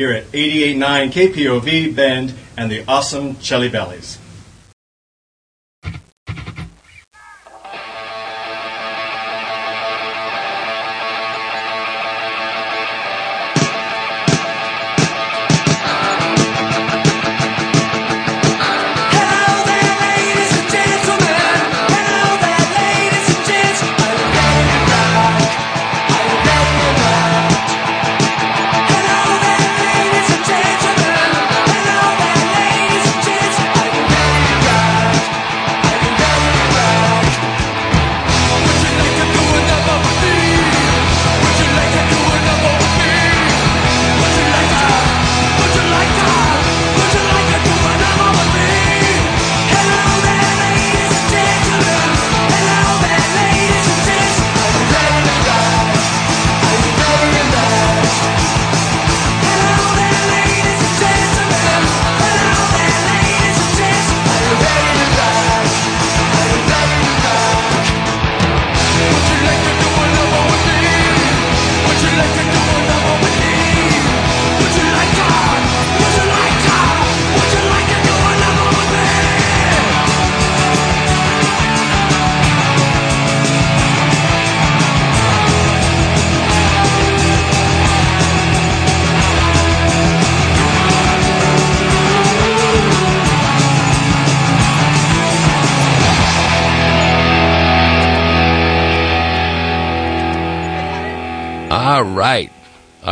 here at 88.9 KPOV Bend and the awesome Chelly Bellies.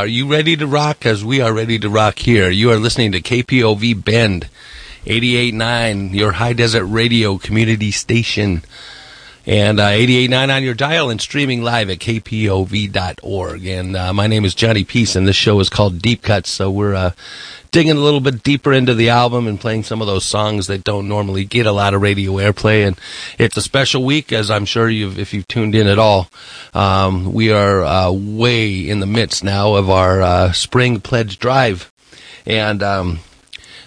You ready to rock? Because we are ready to rock here. You are listening to KPOV Bend 88.9, your high desert radio community station. And uh, 88.9 on your dial and streaming live at kpov.org. And uh, my name is Johnny Peace, and this show is called Deep Cuts. So we're uh, digging a little bit deeper into the album and playing some of those songs that don't normally get a lot of radio airplay. And it's a special week, as I'm sure you've, if you've tuned in at all. Um, we are uh, way in the midst now of our uh, spring pledge drive. And um,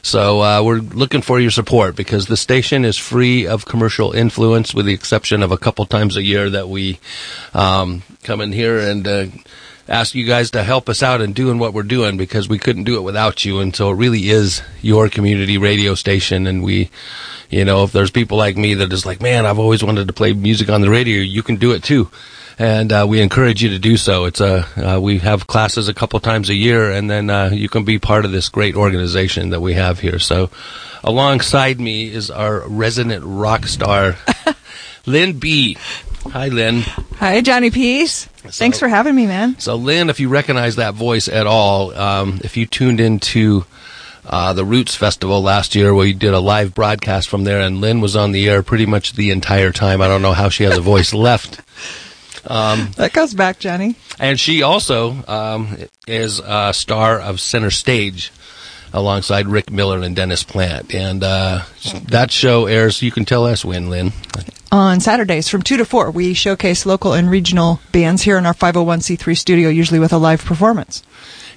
so uh, we're looking for your support because the station is free of commercial influence, with the exception of a couple times a year that we um, come in here and uh, ask you guys to help us out in doing what we're doing because we couldn't do it without you. And so it really is your community radio station. And we, you know, if there's people like me that is like, man, I've always wanted to play music on the radio, you can do it too and uh, we encourage you to do so. It's a uh, we have classes a couple times a year, and then uh, you can be part of this great organization that we have here. So, alongside me is our resident rock star, Lynn B. Hi, Lynn. Hi, Johnny Peace. Thanks for having me, man. So, Lynn, if you recognize that voice at all, um, if you tuned into uh, the Roots Festival last year, where you did a live broadcast from there, and Lynn was on the air pretty much the entire time. I don't know how she has a voice left. Um, that goes back, Johnny. And she also um, is a star of Center Stage alongside Rick Miller and Dennis Plant. And uh, that show airs, you can tell us when, Lynn. On Saturdays from 2 to 4, we showcase local and regional bands here in our 501c3 studio, usually with a live performance.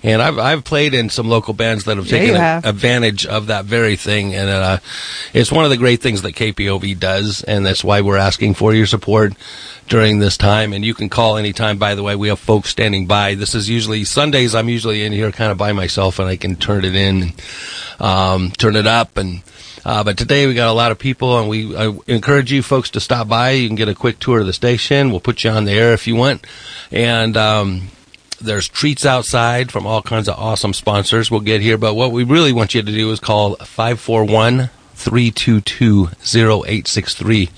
And I've I've played in some local bands that have Yeah, taken have. advantage of that very thing, and uh, it's one of the great things that KPOV does, and that's why we're asking for your support during this time. And you can call anytime. By the way, we have folks standing by. This is usually Sundays. I'm usually in here kind of by myself, and I can turn it in, and, um, turn it up, and. Uh, but today we got a lot of people, and we I encourage you folks to stop by. You can get a quick tour of the station. We'll put you on the air if you want, and um, there's treats outside from all kinds of awesome sponsors. We'll get here, but what we really want you to do is call 541 322 0863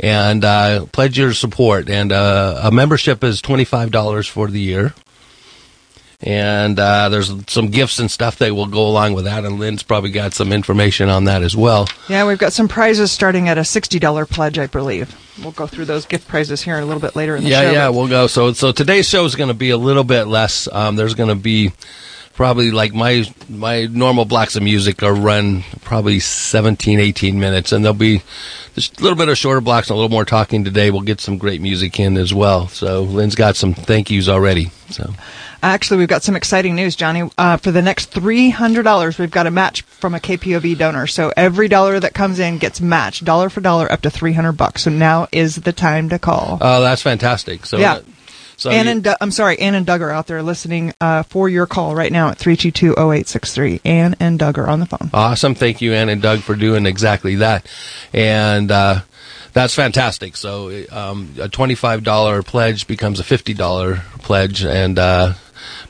and uh, pledge your support. And uh, a membership is $25 for the year. And uh, there's some gifts and stuff that will go along with that. And Lynn's probably got some information on that as well. Yeah, we've got some prizes starting at a $60 pledge, I believe. We'll go through those gift prizes here a little bit later in the yeah, show. yeah, but- we'll go. So, so today's show is going to be a little bit less. Um, there's going to be probably like my my normal blocks of music are run probably 17, 18 minutes, and there'll be just a little bit of shorter blocks and a little more talking today. We'll get some great music in as well. So, Lynn's got some thank yous already. So, Actually, we've got some exciting news, Johnny. Uh, for the next $300, we've got a match from a KPOV donor. So every dollar that comes in gets matched, dollar for dollar, up to 300 bucks. So now is the time to call. oh, that's fantastic. So, Yeah. So Ann and Du- I'm sorry, Ann and Doug are out there listening uh, for your call right now at 322-0863. Ann and Doug are on the phone. Awesome. Thank you, Ann and Doug, for doing exactly that. And uh, that's fantastic. So um, a $25 pledge becomes a $50 pledge. And uh,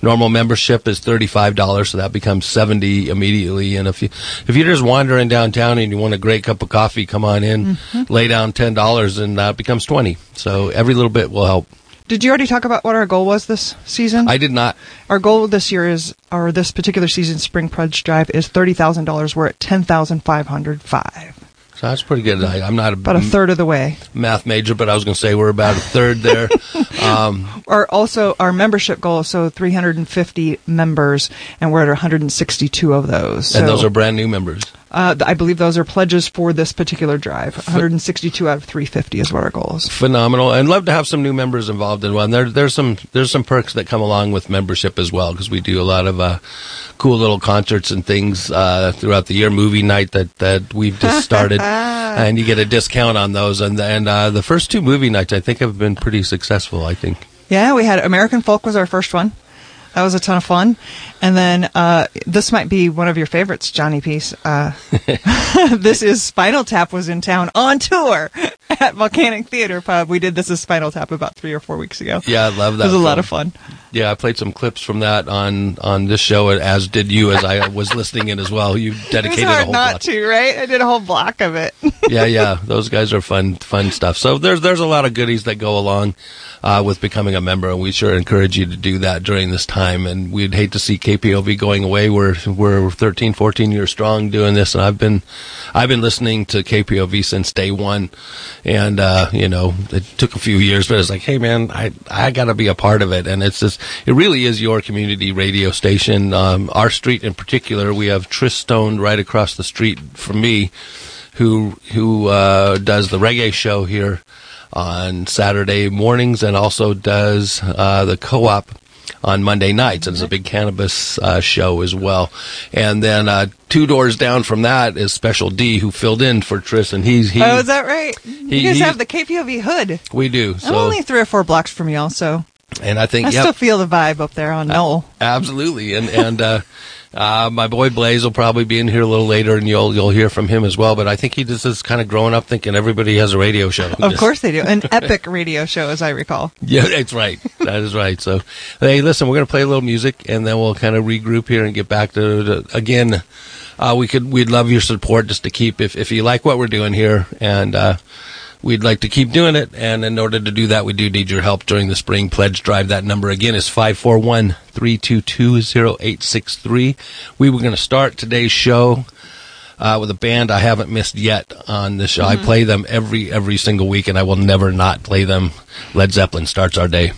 normal membership is $35, so that becomes 70 immediately. And if, you, if you're just wandering downtown and you want a great cup of coffee, come on in, lay down $10, and that becomes 20 So every little bit will help. Did you already talk about what our goal was this season? I did not. Our goal this year is, or this particular season, Spring Pledge Drive is thirty thousand dollars. We're at ten thousand five hundred five, So that's pretty good. I, I'm not a, about a third of the way. math major, but I was going to say we're about a third there. um, Our also our membership goal is so three hundred and fifty members, and we're at one hundred and sixty two of those. and So, those are brand new members. Uh, I believe those are pledges for this particular drive. One hundred and sixty two out of three fifty is what our goal is. phenomenal and love to have some new members involved in one there there's some there's some perks that come along with membership as well because we do a lot of uh, cool little concerts and things uh, throughout the year movie night that that we've just started and you get a discount on those and and uh, the first two movie nights I think have been pretty successful I think Yeah, we had American Folk was our first one. That was a ton of fun. And then uh, this might be one of your favorites, Johnny Peace. Uh, this is Spinal Tap was in town on tour at Volcanic Theater Pub. We did this as Spinal Tap about three or four weeks ago. yeah I love that. It was a lot of fun. yeah I played some clips from that on on this show as did you as I was listening in as well you dedicated a whole not block. to, right? I did a whole block of it. yeah, yeah, those guys are fun, fun stuff. So there's there's a lot of goodies that go along uh, with becoming a member, and we sure encourage you to do that during this time. And we'd hate to see KPOV going away. We're we're 13, 14 years strong doing this, and I've been I've been listening to KPOV since day one. And uh, you know, it took a few years, but it's like, hey man, I I got to be a part of it. And it's just it really is your community radio station. Um, our street in particular, we have Tris Stone right across the street from me who who uh, does the reggae show here on Saturday mornings and also does uh, the co-op on Monday nights. And it's a big cannabis uh, show as well. And then uh, two doors down from that is Special D, who filled in for Tris, and he's he. oh, is that right? You guys he- have the KPOV hood. we do I'm only three or four blocks from y'all, so and I think I yep, still feel the vibe up there on Knoll. Absolutely, and and uh, uh, my boy Blaze will probably be in here a little later, and you'll you'll hear from him as well. But I think he just is kind of growing up thinking everybody has a radio show. Of course they do. An epic radio show, as I recall. Yeah, that's right. That is right. So, hey, listen, we're going to play a little music, and then we'll kind of regroup here and get back to, to again. Uh, we could, we'd love your support just to keep if if you like what we're doing here, and uh, we'd like to keep doing it. And in order to do that, we do need your help during the spring pledge drive. That number again is five four one three two two zero eight six three. We were going to start today's show uh, with a band I haven't missed yet on this show. I play them every every single week, and I will never not play them. Led Zeppelin starts our day.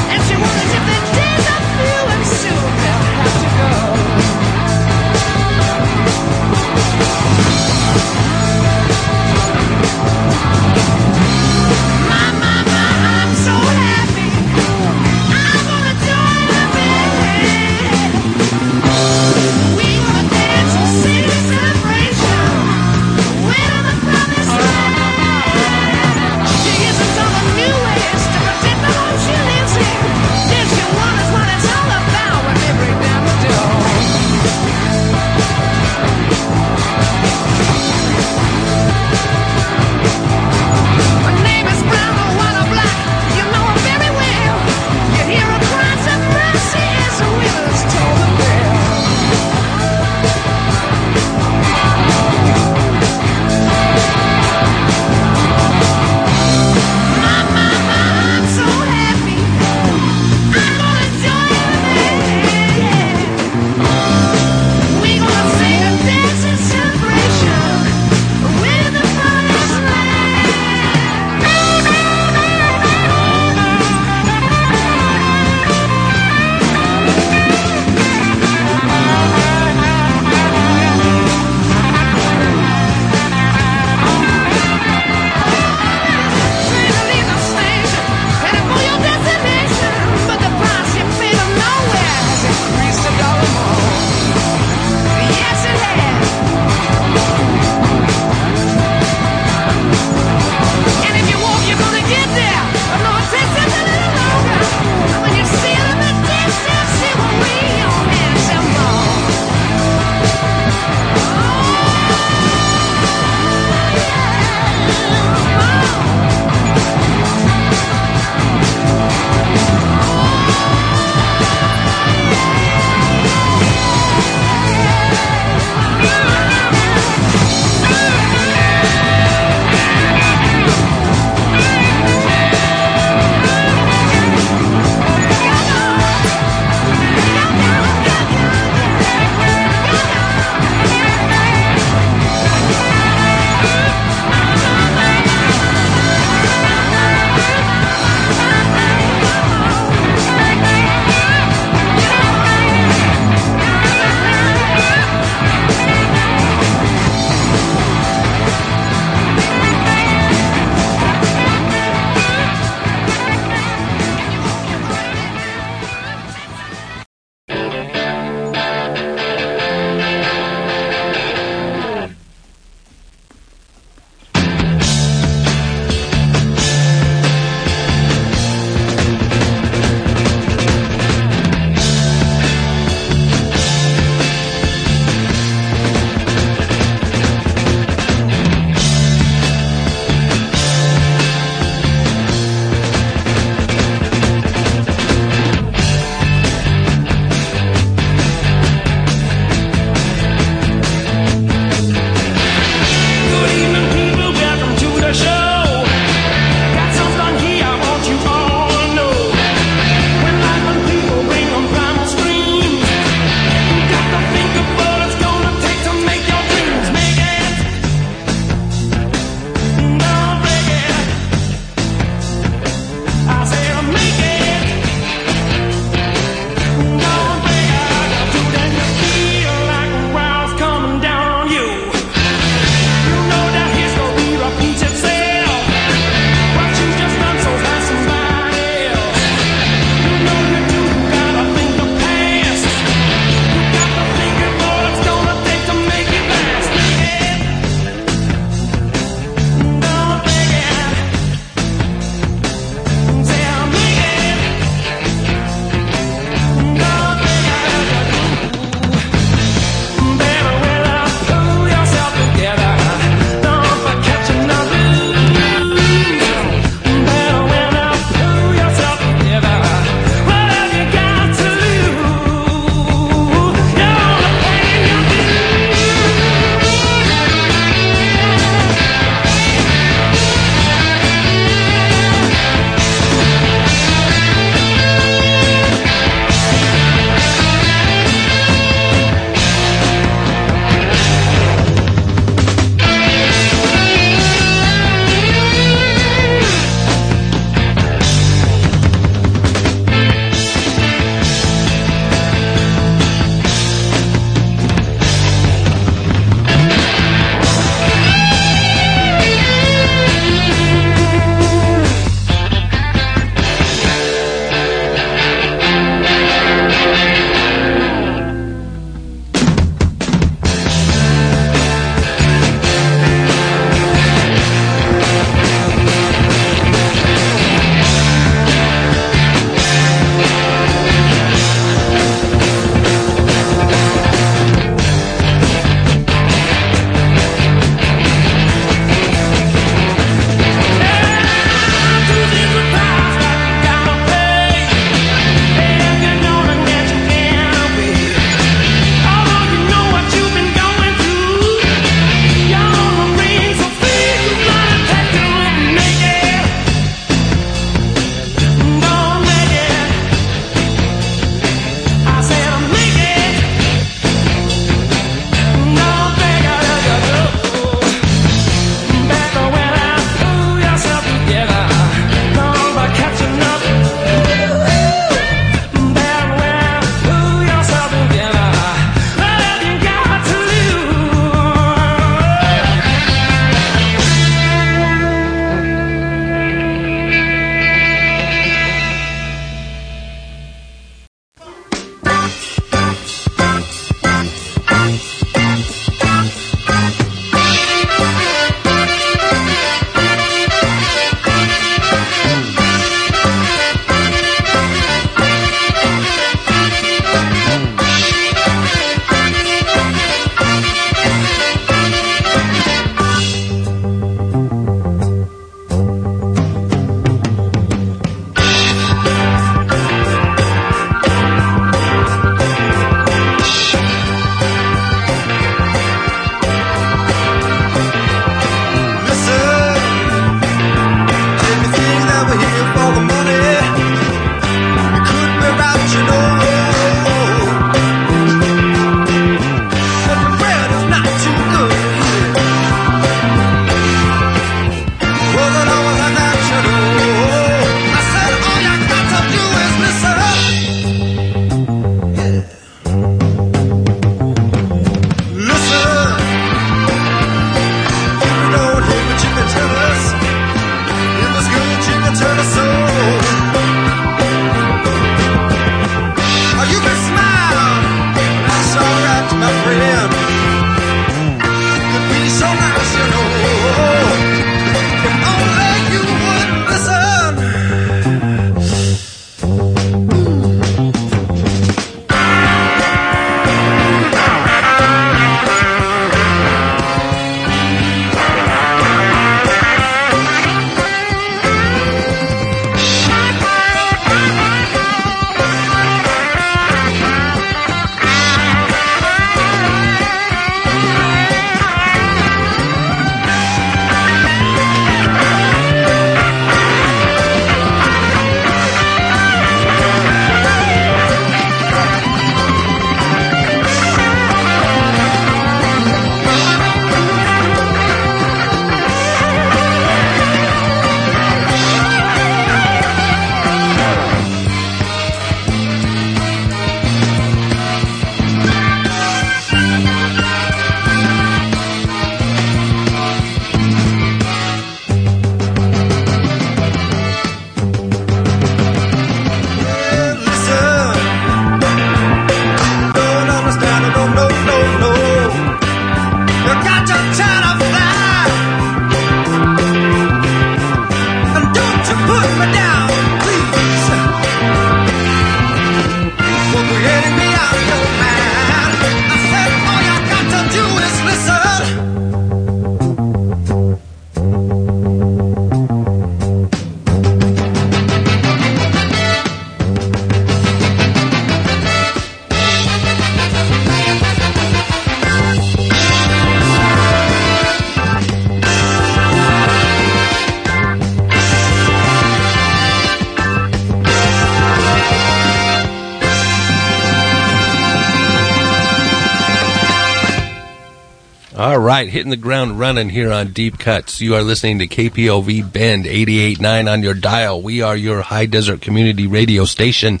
Hitting the ground running here on Deep Cuts. You are listening to KPOV Bend 88.9 on your dial. We are your high desert community radio station,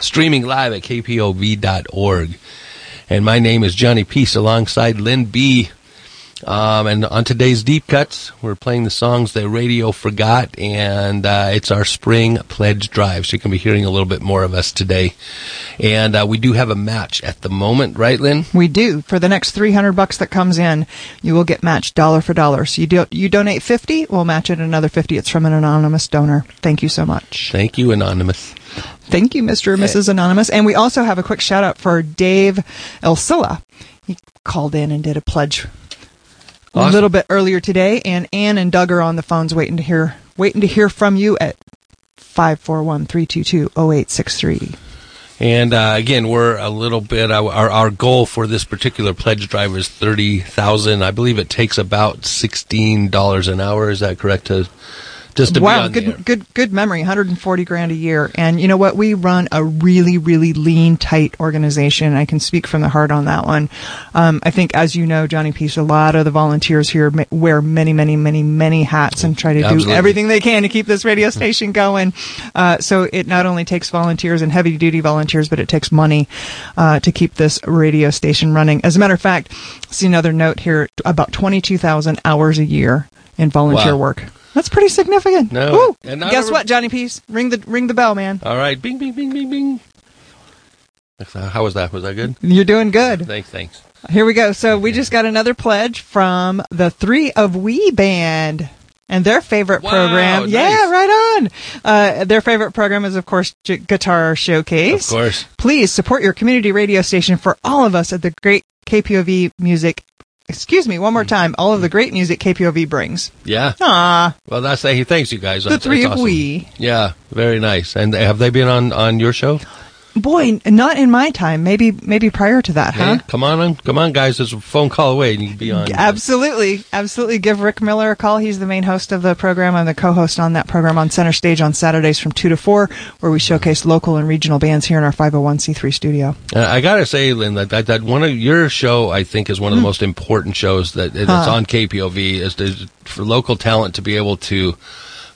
streaming live at kpov.org. And my name is Johnny Peace alongside Lynn B. Um, and on today's Deep Cuts, we're playing the songs that radio forgot, and uh, it's our spring pledge drive. So you can be hearing a little bit more of us today. And uh, we do have a match at the moment, right, Lynn? We do. For the next 300 bucks that comes in, you will get matched dollar for dollar. So you do, you donate 50, we'll match it another 50. It's from an anonymous donor. Thank you so much. Thank you, Anonymous. Thank you, Mr. and Mrs. Anonymous. And we also have a quick shout out for Dave Elsilla. He called in and did a pledge a little bit earlier today, and Ann and Doug are on the phones waiting to hear waiting to hear from you at 541-322-0863. And uh, again, we're a little bit. Our our goal for this particular pledge drive is thirty thousand. I believe it takes about sixteen dollars an hour. Is that correct? To just to wow, on the air. good good good memory. 140 grand a year. And you know what? We run a really really lean, tight organization. I can speak from the heart on that one. Um, I think, as you know, Johnny Peace, a lot of the volunteers here wear many many many many hats and try to do everything they can to keep this radio station going. Uh, so it not only takes volunteers and heavy duty volunteers, but it takes money uh, to keep this radio station running. As a matter of fact, see another note here: about 22,000 hours a year in volunteer Wow. work. That's pretty significant. No, Woo! and Guess what, Johnny Peace? Ring the ring the bell, man. All right, bing bing bing bing bing. How was that? Was that good? You're doing good. Thanks, thanks. Here we go. So we just got another pledge from the Three of We band. And their favorite Wow, program, nice. yeah, right on. Uh, their favorite program is, of course, J- Guitar Showcase. Of course. Please support your community radio station for all of us at the great KPOV music. Excuse me, one more time. All of the great music KPOV brings. Yeah. Ah, Well, that's hey, thanks you guys. the That's- three that's of we. Yeah, very nice. And have they been on on your show? Boy, not in my time. Maybe, maybe prior to that, huh? Hey, come on, come on, guys. There's a phone call away, and you can be on. Absolutely, absolutely. Give Rick Miller a call. He's the main host of the program. I'm the co-host on that program on Center Stage on Saturdays from two to four, where we showcase local and regional bands here in our 501c3 studio. Uh, I gotta say, Lynn, that, that that one of your show, I think, is one of the most important shows that that's. Huh. on KPOV. Is to, for local talent to be able to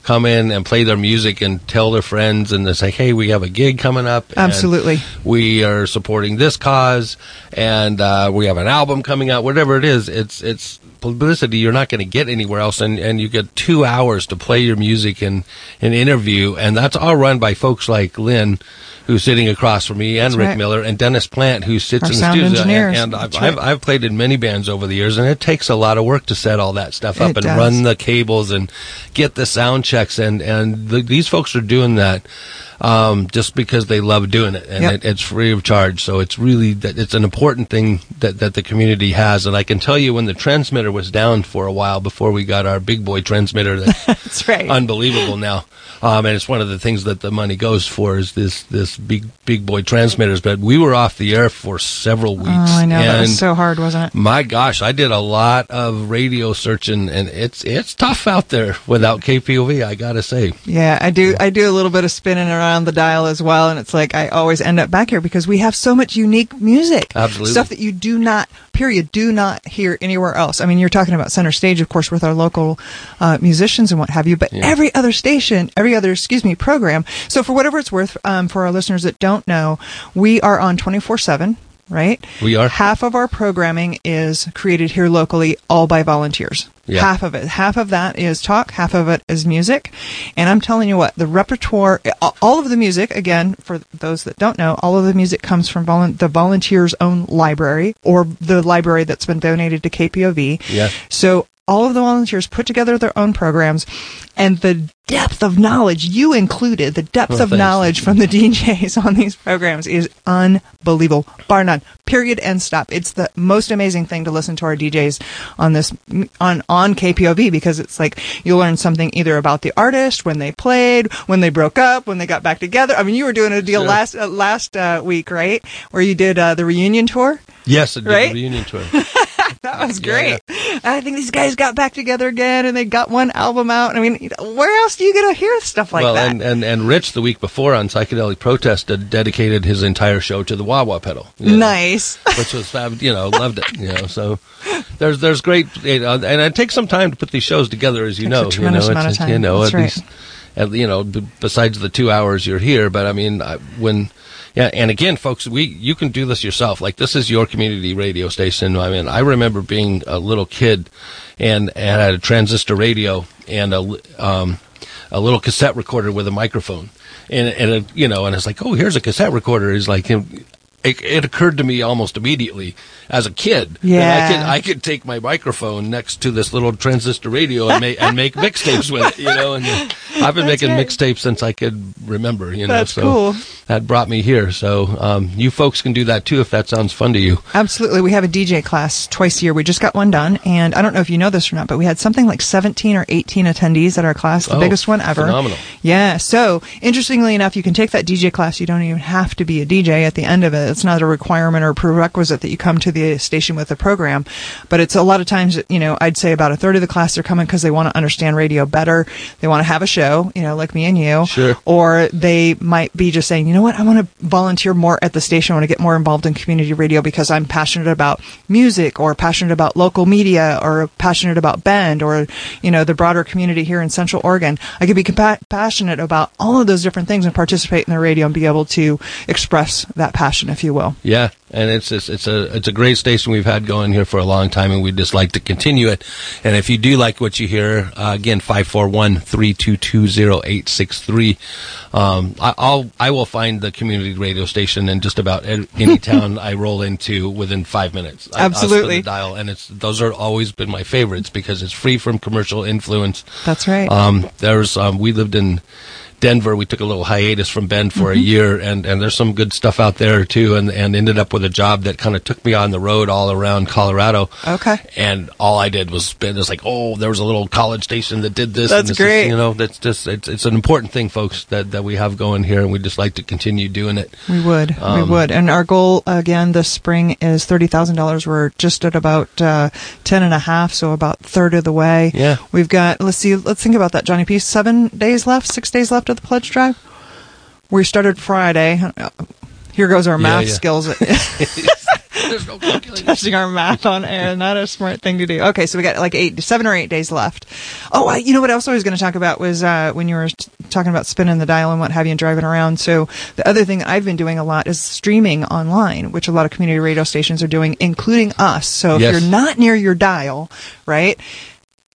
come in and play their music and tell their friends and they say, "Hey, we have a gig coming up." and Absolutely. we are supporting this cause, and uh, we have an album coming out. Whatever it is, it's it's publicity you're not going to get anywhere else, and and you get two hours to play your music and an interview, and that's all run by folks like Lynn. Who's sitting across from me, and That's Rick right. Miller, and Dennis Plant, who sits Our in the studio. And, engineers. and I've, right. I've, I've played in many bands over the years, and it takes a lot of work to set all that stuff up It and does. run the cables and get the sound checks. And and the, these folks are doing that um, just because they love doing it, and Yep. it, it's free of charge. So it's really that it's an important thing that that the community has. And I can tell you when the transmitter was down for a while before we got our big boy transmitter that's That's right. unbelievable now. Um, and it's one of the things that the money goes for is this this big big boy transmitters. But we were off the air for several weeks. oh, I know that was so hard, wasn't it? my gosh, I did a lot of radio searching, and it's it's tough out there without KPOV. I gotta say, Yeah, I do. I do a little bit of spinning around the dial as well, and it's like I always end up back here because we have so much unique music, Absolutely. stuff that you do not, period, do not hear anywhere else. I mean, you're talking about center stage, of course, with our local uh, musicians and what have you, but Yeah. every other station, every other, excuse me, program. So for whatever it's worth, um, for our listeners that don't know, we are on twenty four seven. Right? We are. Half of our programming is created here locally, all by volunteers. Yeah. Half of it. Half of that is talk, half of it is music. And I'm telling you what, the repertoire, all of the music, again, for those that don't know, all of the music comes from volun- the volunteer's own library or the library that's been donated to KPOV. Yeah. So all of the volunteers put together their own programs and the depth of knowledge, you included, the depth Well, of thanks. knowledge from the DJs on these programs is unbelievable. Bar none. Period. End stop. It's the most amazing thing to listen to our DJs on this, on, on KPOV because it's like you learn something either about the artist, when they played, when they broke up, when they got back together. I mean, you were doing a deal Sure. last, uh, last, uh, week, right? Where you did, uh, the reunion tour. yes, I did Right? the reunion tour. That was Yeah, great. I think these guys got back together again and they got one album out. I mean, where else do you get to hear stuff like well, that? Well, and, and and Rich the week before on Psychedelic Protest dedicated his entire show to the wah wah pedal. you know, nice. which was fab. You know, loved it. You know, so there's there's great, you know, and it takes some time to put these shows together, as you a know. tremendous you know, amount of it's- time. You know, That's at right. least, at, you know, b- besides the two hours you're here, but I mean, I, when. Yeah, and again, folks, we you can do this yourself. Like this is your community radio station. I mean, I remember being a little kid, and and I had a transistor radio and a um, a little cassette recorder with a microphone, and and a, you know, and it's like, oh, here's a cassette recorder. Is like, it, it occurred to me almost immediately as a kid. Yeah. I could I could take my microphone next to this little transistor radio and make and make mixtapes with it. You know, and uh, I've been making right. mixtapes since I could remember. You know, That's so cool. that brought me here. So um, you folks can do that too if that sounds fun to you. Absolutely. We have a DJ class twice a year. We just got one done. And I don't know if you know this or not, but we had something like 17 or 18 attendees at our class, the Oh, biggest one ever. phenomenal. Yeah. So interestingly enough, you can take that DJ class. You don't even have to be a DJ at the end of it. It's not a requirement or prerequisite that you come to the station with a program. But it's a lot of times, you know, I'd say about a third of the class are coming because they want to understand radio better. They want to have a show, you know, like me and you. Sure. Or they might be just saying, you know what, I want to volunteer more at the station. I want to get more involved in community radio because I'm passionate about music or passionate about local media or passionate about Bend or, you know, the broader community here in Central Oregon. I could be compa- passionate about all of those different things and participate in the radio and be able to express that passion, if you will. Yeah, and it's it's, it's a it's a great station we've had going here for a long time, and we'd just like to continue it. And if you do like what you hear, uh, again, 541-322-0863. Um, I, I'll I will find the community radio station in just about any town I roll into within five minutes. I- Absolutely. the dial, and it's those are always been my favorites because it's free from commercial influence. That's right. Um, there's um, we lived in Denver. We took a little hiatus from Bend for a year, and, and there's some good stuff out there too. And and ended up with a job that kind of took me on the road all around Colorado. Okay. And all I did was spend. It's like, oh, there was a little college station that did this. That's and this is- great. you know, that's just it's it's an important thing, folks, that that we have going here, and we'd just like to continue doing it. We would. we Um, would. And our goal again this spring is thirty thousand dollars. We're just at about uh, ten and a half, so about third of the way. Yeah. We've got let's see, let's think about that, Johnny P. Seven days left, six days left of the pledge drive. We started Friday. Here goes our math yeah. skills. There's no testing our math on air. Not a smart thing to do. Okay, so we got like eight, seven or eight days left. Oh, I, you know what else I was going to talk about was uh, when you were t- talking about spinning the dial and what have you and driving around. So the other thing I've been doing a lot is streaming online, which a lot of community radio stations are doing, including us. So if Yes. you're not near your dial, right?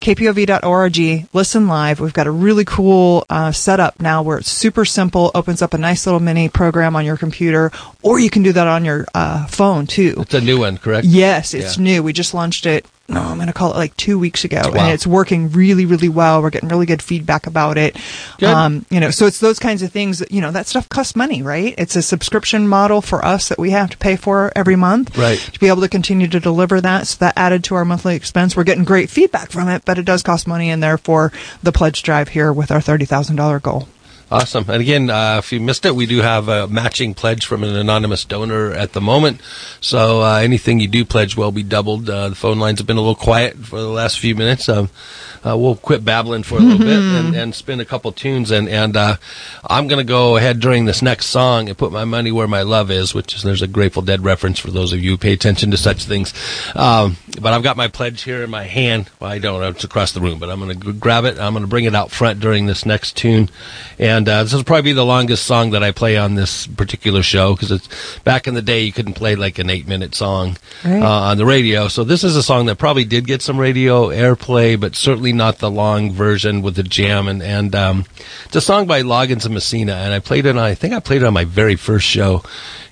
kpov.org, listen live. We've got a really cool uh, setup now where it's super simple, opens up a nice little mini program on your computer, or you can do that on your uh, phone too. It's a new one, correct? Yes, it's Yeah. new. We just launched it. No, I'm going to call it like two weeks ago, Wow. and it's working really, really well. We're getting really good feedback about it. Um, you know, so it's those kinds of things. That, you know, that stuff costs money, right? It's a subscription model for us that we have to pay for every month, Right. To be able to continue to deliver that. So that added to our monthly expense. We're getting great feedback from it, but it does cost money, and therefore the pledge drive here with our thirty thousand dollar goal. Awesome. And again, uh, if you missed it, we do have a matching pledge from an anonymous donor at the moment. So uh, anything you do pledge will be doubled. Uh, the phone lines have been a little quiet for the last few minutes. Um, uh, we'll quit babbling for a little bit and, and spin a couple tunes. And, and uh, I'm going to go ahead during this next song and put my money where my love is, which is there's a Grateful Dead reference for those of you who pay attention to such things. Um, but I've got my pledge here in my hand. Well, I don't. It's across the room, but I'm going to grab it. I'm going to bring it out front during this next tune. And uh, this will probably be the longest song that I play on this particular show because it's back in the day you couldn't play like an eight minute song Right. uh, on the radio. So this is a song that probably did get some radio airplay, but certainly not the long version with the jam. And, and um, it's a song by Loggins and Messina, and I played it. On, I think I played it on my very first show,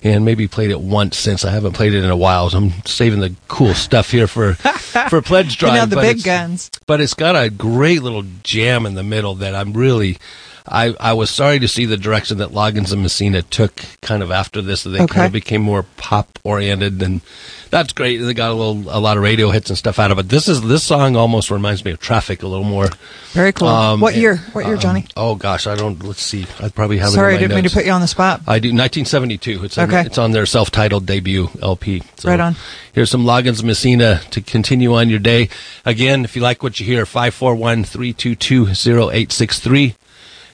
and maybe played it once since. I haven't played it in a while. So I'm saving the cool stuff here for for pledge drive. you know, the big guns. but it's got a great little jam in the middle that I'm really I, I was sorry to see the direction that Loggins and Messina took kind of after this. They Okay. kind of became more pop oriented, and that's great. They got a little a lot of radio hits and stuff out of it. This is this song almost reminds me of Traffic a little more. Very cool. Um, what year? What year, um, Johnny? Oh gosh, I don't. Let's see. I probably have. Sorry, it I didn't mean to put you on the spot. I do 1972. It's on, Okay. it's on their self-titled debut LP. So Right on. Here's some Loggins and Messina to continue on your day. Again, if you like what you hear, 541-322-0863.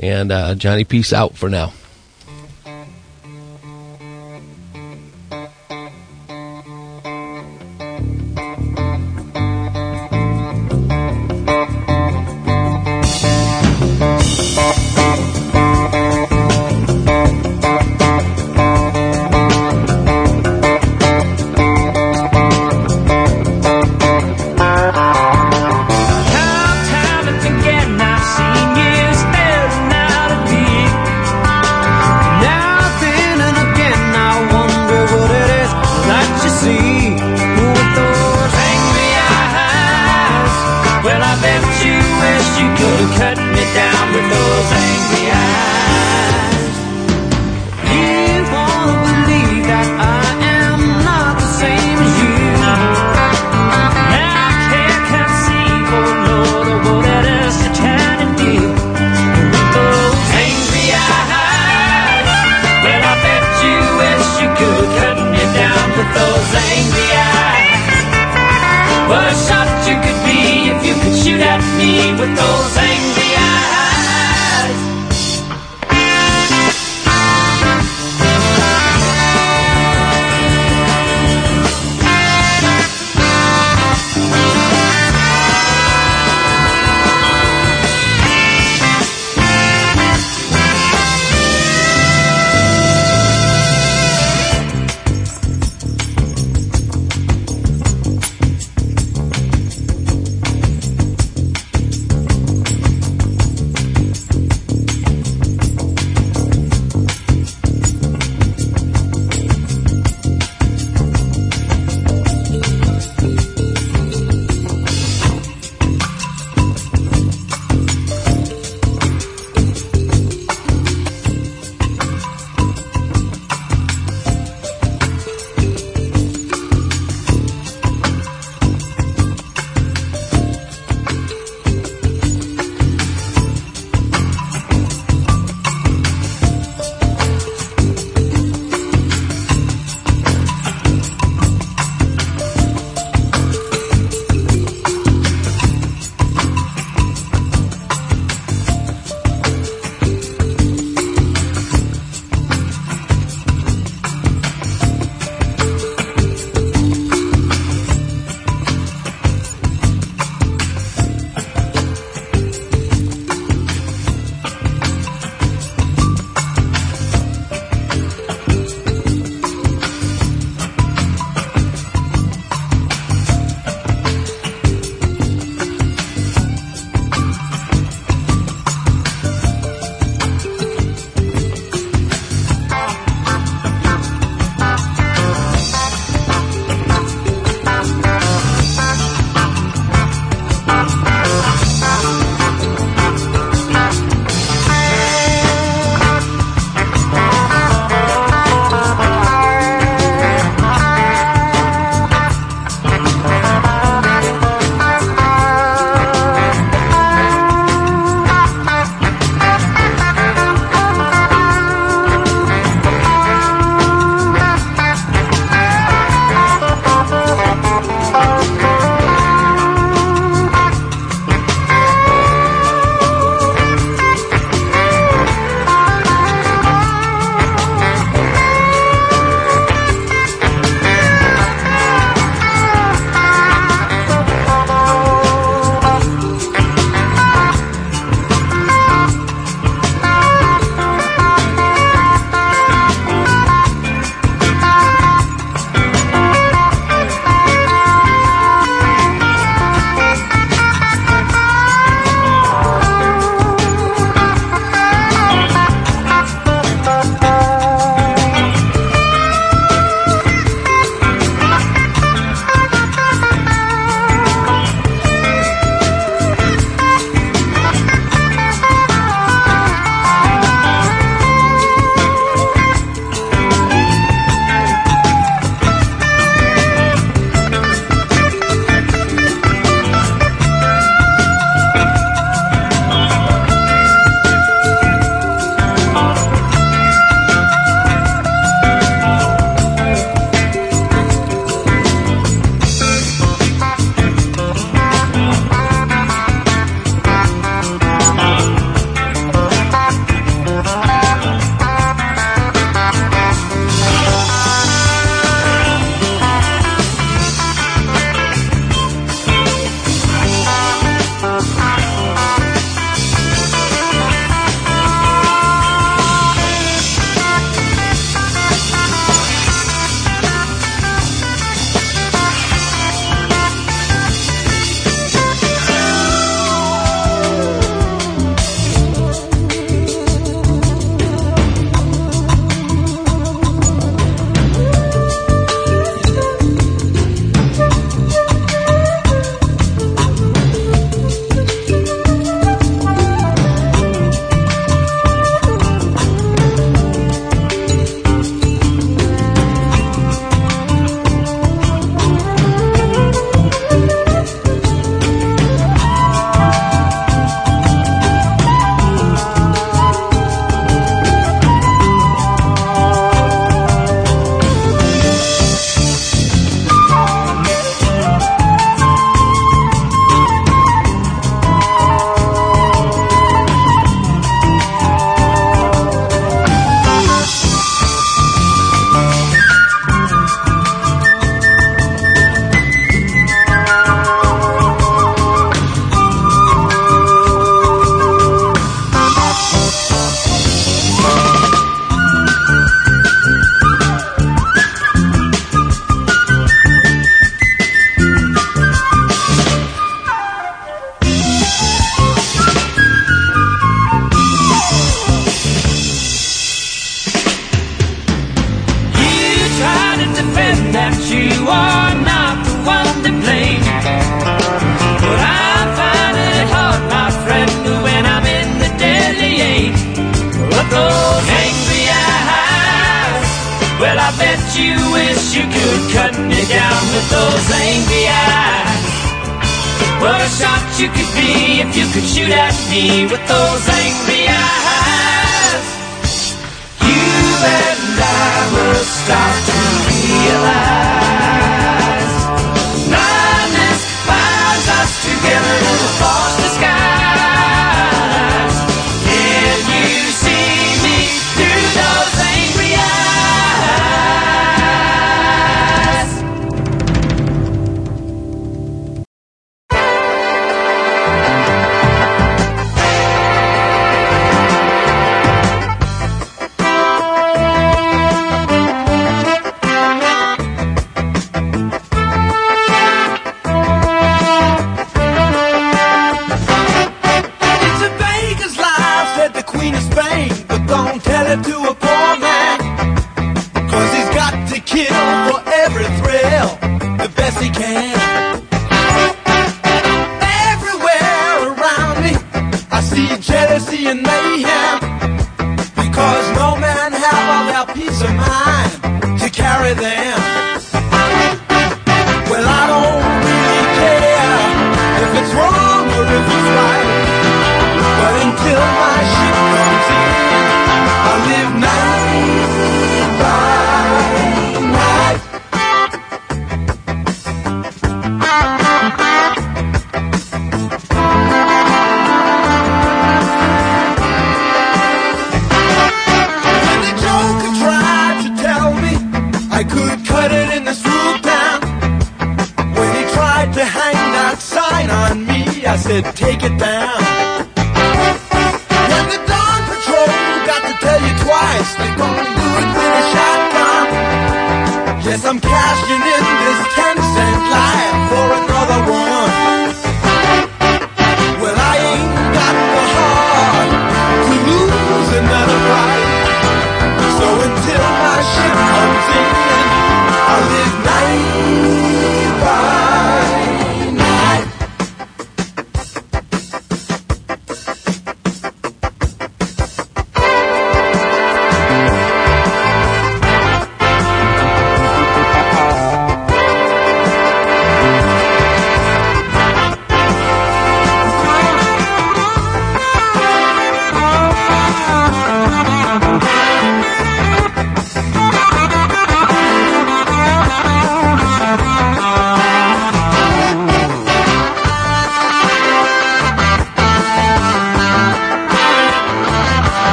And uh, Johnny, peace out for now.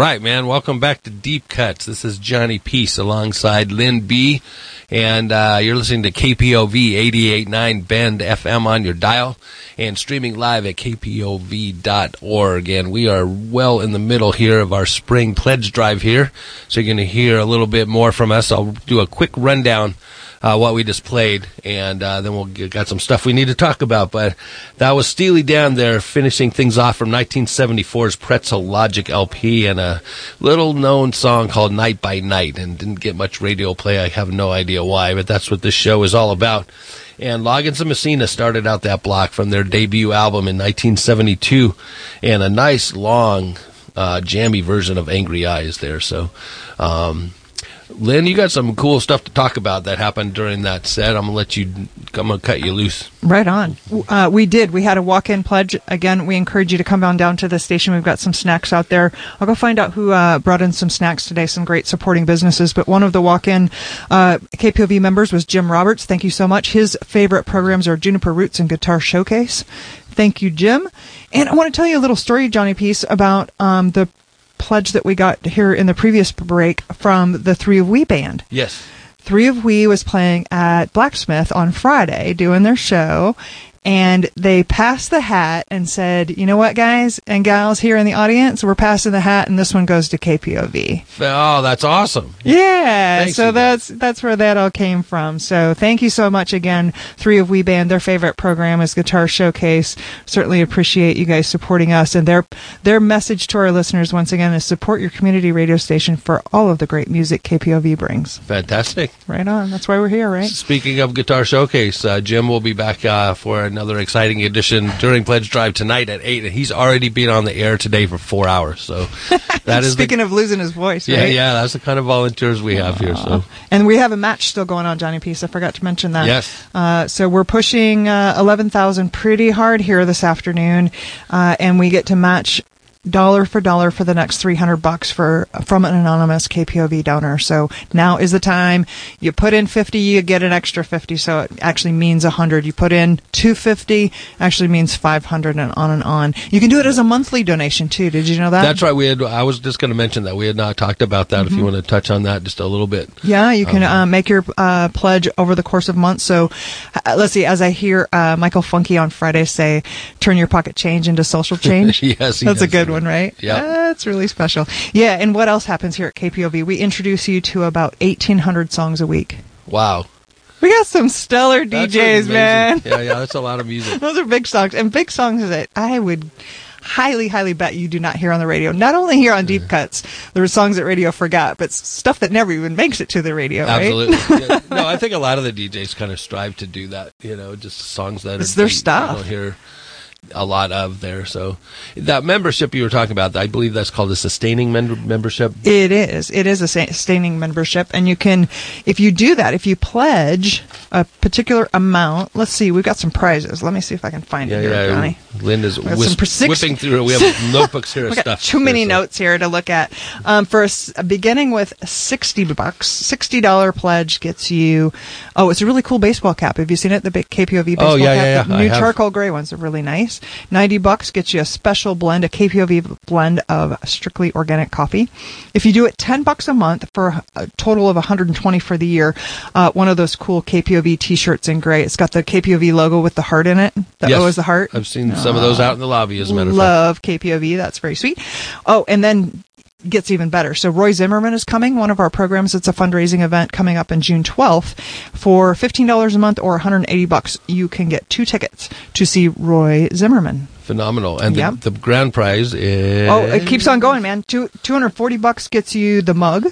right, man. Welcome back to Deep Cuts. This is Johnny Peace alongside Lynn B. And uh, you're listening to KPOV 889 Bend FM on your dial and streaming live at kpov.org. And we are well in the middle here of our spring pledge drive here. So you're going to hear a little bit more from us. I'll do a quick rundown. Uh, what we just played, and uh, then we'll get, got some stuff we need to talk about. But that was Steely Dan there finishing things off from 1974's Pretzel Logic LP and a little known song called Night by Night and didn't get much radio play. I have no idea why, but that's what this show is all about. And Loggins and Messina started out that block from their debut album in 1972 and a nice long uh, jammy version of Angry Eyes there. So, um, Lynn, you got some cool stuff to talk about that happened during that set. I'm gonna let you I'm gonna cut you loose. Right on. Uh, we did. We had a walk-in pledge. Again, we encourage you to come on down to the station. We've got some snacks out there. I'll go find out who uh, brought in some snacks today. Some great supporting businesses. But one of the walk-in uh, KPOV members was Jim Roberts. Thank you so much. His favorite programs are Juniper Roots and Guitar Showcase. Thank you, Jim. And I want to tell you a little story, Johnny Peace, about um, the pledge that we got here in the previous break from the Three of We band. Yes. Three of We was playing at Blacksmith on Friday doing their show. And they passed the hat and said, you know what, guys and gals here in the audience, we're passing the hat and this one goes to KPOV. Oh, that's awesome. Yeah. Thanks, so guys. that's, that's where that all came from. So thank you so much again. Three of We Band, their favorite program is Guitar Showcase. Certainly appreciate you guys supporting us and their, their message to our listeners once again is support your community radio station for all of the great music KPOV brings. Fantastic. Right on. That's why we're here, right? Speaking of Guitar Showcase, uh, Jim will be back uh, for another exciting edition during Pledge Drive tonight at 8. And he's already been on the air today for four hours. So that is the, Speaking of losing his voice, Yeah, right? yeah, that's the kind of volunteers we have here. So And we have a match still going on, Johnny Peace. I forgot to mention that. Yes. Uh, so we're pushing uh, 11,000 pretty hard here this afternoon, uh, and we get to match dollar for dollar for the next 300 bucks for from an anonymous KPOV donor. So now is the time. You put in 50, you get an extra 50, so it actually means 100. You put in 250, actually means 500 and on and on. You can do it as a monthly donation too. Did you know that? that's right. We had. I was just going to mention that we had not talked about that. If Mm-hmm. you want to touch on that just a little bit. Yeah, you can Um, uh, make your uh, pledge over the course of months. So, uh, let's see. As I hear uh, Michael Funky on Friday say, "Turn your pocket change into social change." Yes, he that's a does good one, right? Yeah. that's really special. Yeah, and what else happens here at KPOV? We introduce you to about eighteen hundred songs a week. Wow. We got some stellar DJs, man. Yeah, yeah, that's a lot of music. Those are big songs, and big songs that I would highly, highly bet you do not hear on the radio. Not only here on Deep Cuts, there are songs that radio forgot, but stuff that never even makes it to the radio. right? Absolutely. Yeah. No, I think a lot of the DJs kind of strive to do that. You know, just songs that It's are their you stuff. don't hear a lot of there. So that membership you were talking about, I believe that's called a sustaining men- membership. It is. It is a sustaining membership, and you can, if you do that, if you pledge a particular amount. Let's see, we've got some prizes. Let me see if I can find Yeah, it here, yeah. Johnny. Linda's got whis- some whipping through. It. We have notebooks here of We got stuff. too many here, so- notes here to look at. Um, for a beginning with sixty bucks, sixty dollar pledge gets you. Oh, it's a really cool baseball cap. Have you seen it? The big KPOV baseball Oh, yeah, cap. yeah, The yeah, new charcoal gray ones are really nice. Ninety bucks gets you a special blend, a KPOV blend of strictly organic coffee. If you do it ten bucks a month for a total of one hundred and twenty for the year, uh, one of those cool KPOV T-shirts in gray. It's got the KPOV logo with the heart in it. The Yes. O is the heart. I've seen some of those out in the lobby, as a matter of fact. Love KPOV. That's very sweet. Oh, and then gets even better. So Roy Zimmerman is coming. One of our programs. It's a fundraising event coming up in June 12th. For $15 a month or 180 bucks, you can get two tickets to see Roy Zimmerman. Phenomenal. And Yep. the, the grand prize is. Oh, it keeps on going, man. Two, 240 bucks gets you the mug.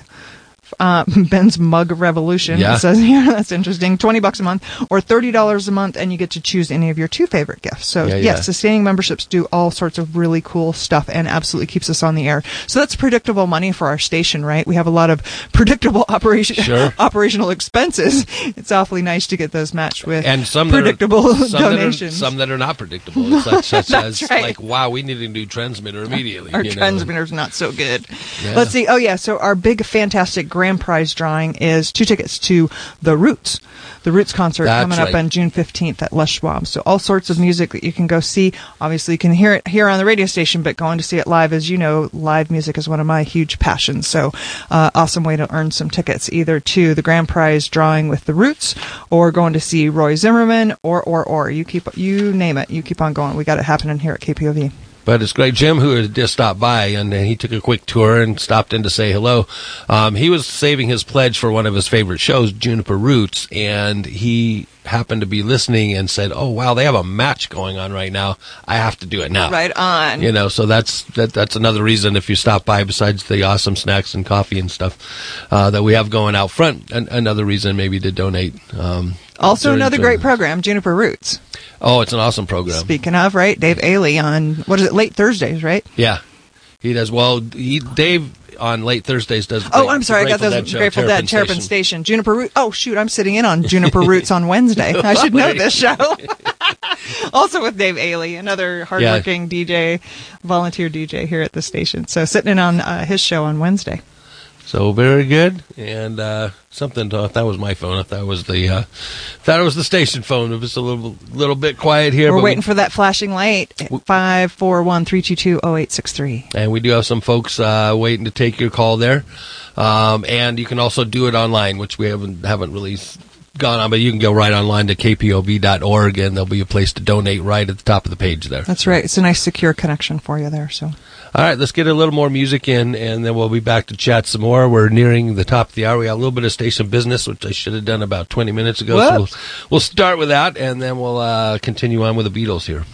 Uh, Ben's Mug Revolution. Yeah. It says here. That's interesting. 20 bucks a month or $30 a month and you get to choose any of your two favorite gifts. So Yeah, yes, yeah. sustaining memberships do all sorts of really cool stuff and absolutely keeps us on the air. So that's predictable money for our station, right? We have a lot of predictable operation, Sure. operational expenses. It's awfully nice to get those matched with and some predictable that are, some donations. That are, some that are not predictable. It's like, such That's as right. like, wow, we need a new transmitter immediately. our you know? transmitter's not so good. Yeah. Let's see. Oh yeah, so our big fantastic grand prize drawing is two tickets to the Roots. The Roots concert That's coming up on June 15th at Les Schwab. So all sorts of music that you can go see. Obviously you can hear it here on the radio station, but going to see it live, as you know, live music is one of my huge passions. So uh, awesome way to earn some tickets either to the grand prize drawing with the Roots or going to see Roy Zimmerman or, or, or. You keep, you name it. You keep on going. We got it happening here at KPOV. But it's great. Jim, who had just stopped by, and he took a quick tour and stopped in to say hello. Um, he was saving his pledge for one of his favorite shows, Juniper Roots, and he happened to be listening and said, "Oh wow, they have a match going on right now. I have to do it now." Right on. You know, so that's that, that's another reason if you stop by, besides the awesome snacks and coffee and stuff uh, that we have going out front, an, another reason maybe to donate. Um, Also, another great program, Juniper Roots. Oh, it's an awesome program. Speaking of, right, Dave Ailey on what is it, late Thursdays, right? Yeah, he does well. He Dave on late Thursdays does. Oh, I'm sorry, I got those Dead Grateful Dead, Terrapin Terrapin Station. Juniper Roots. Oh, shoot, I'm sitting in on Juniper Roots on Wednesday. I should know this show. also with Dave Ailey, another hardworking DJ, volunteer DJ here at the station. So sitting in on uh, his show on Wednesday. So very good, and uh, something. To, if that was my phone, if that was the, uh, if that was the station phone, it was a little little bit quiet here. We're but we- waiting for that flashing light. Five four one three two two zero eight six three. and we do have some folks uh, waiting to take your call there. Um, and you can also do it online, which we haven't haven't really gone on, but you can go right online to kpov.org, and there'll be a place to donate right at the top of the page there. That's right. It's a nice secure connection for you there. So All right, let's get a little more music in, and then we'll be back to chat some more. We're nearing the top of the hour. We got a little bit of station business, which I should have done about 20 minutes ago. So we'll, we'll start with that, and then we'll uh, continue on with the Beatles here.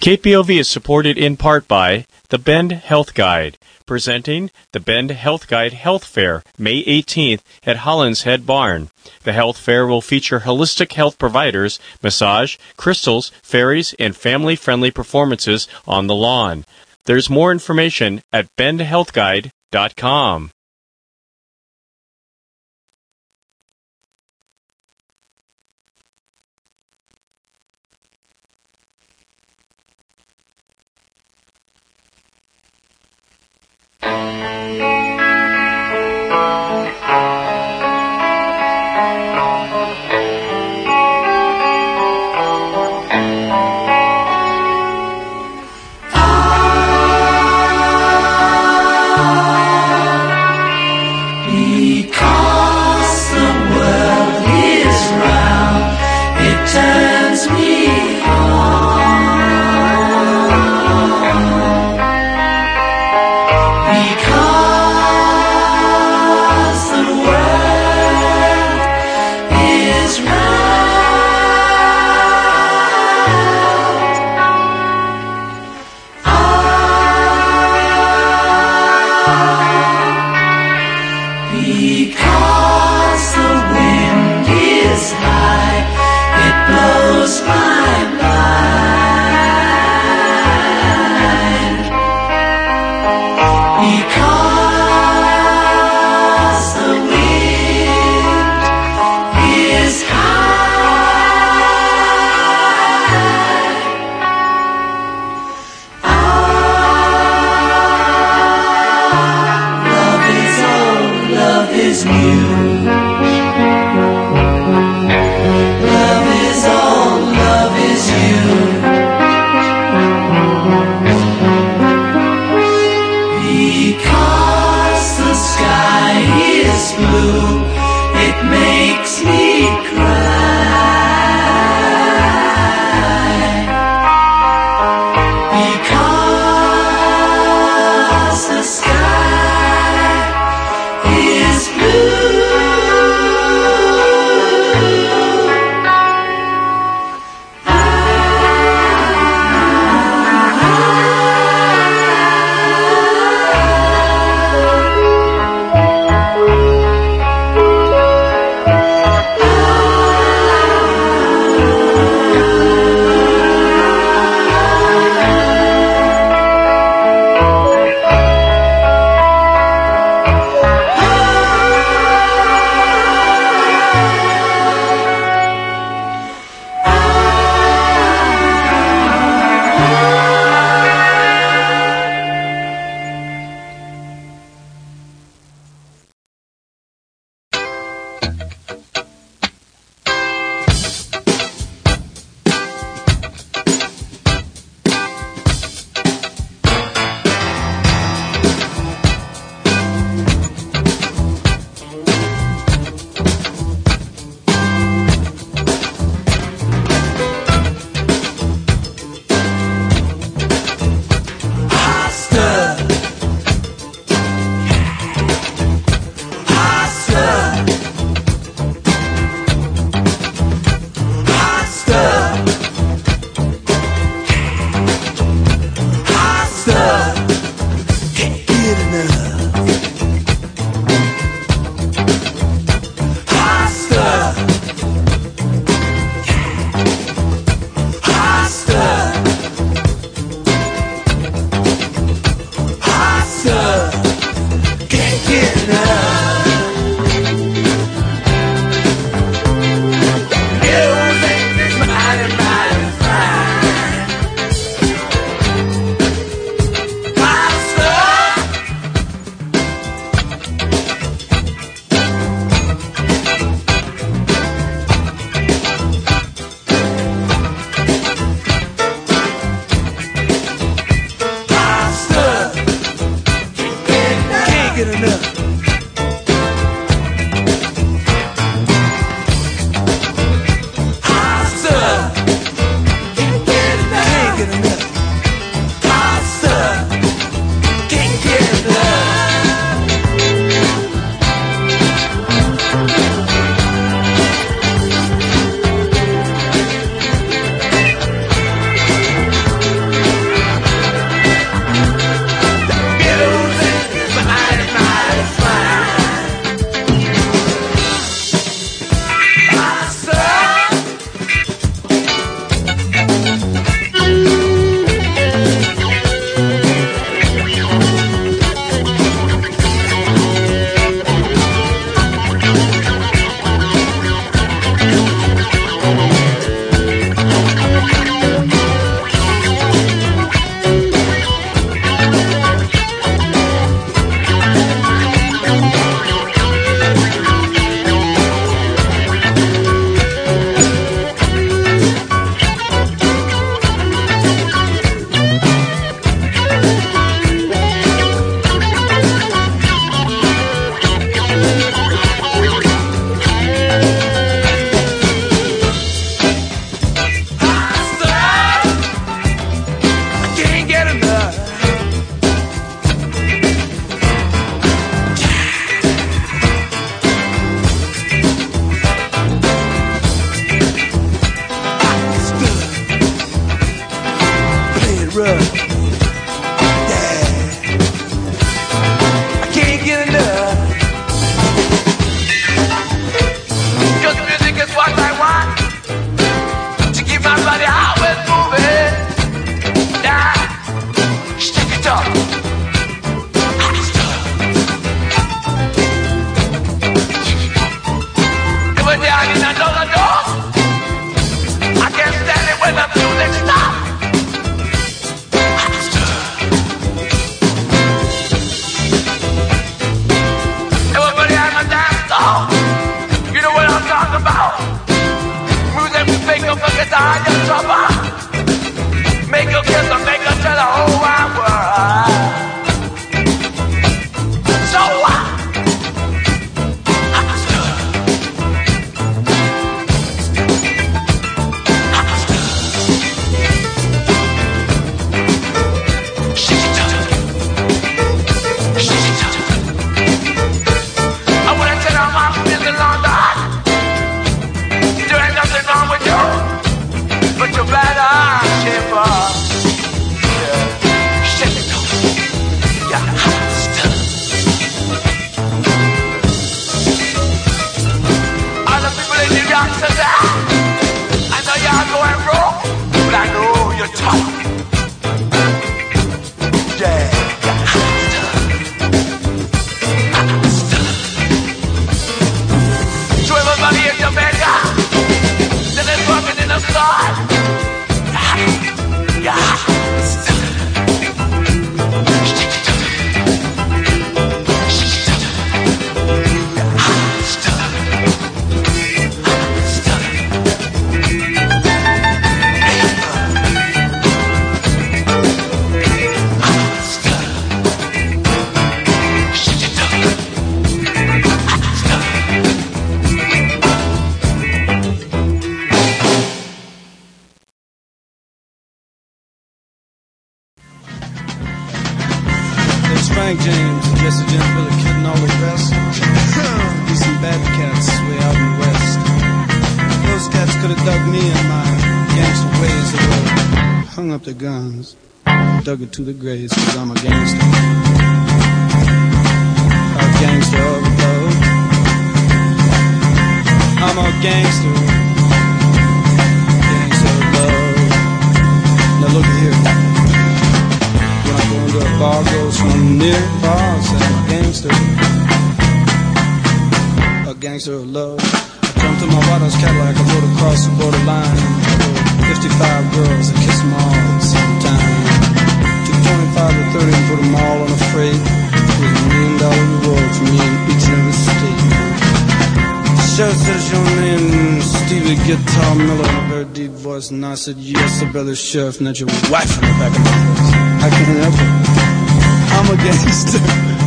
KPOV is supported in part by the Bend Health Guide, presenting the Bend Health Guide Health Fair May 18th at Hollinshead Barn. The health fair will feature holistic health providers, massage, crystals, fairies, and family-friendly performances on the lawn. There's more information at bendhealthguide.com. it to the graves, Guitar Miller, in a very deep voice, and I said, yes, I brother sheriff, and that your wife in the back of my voice. I can't help it. I'm a gangster.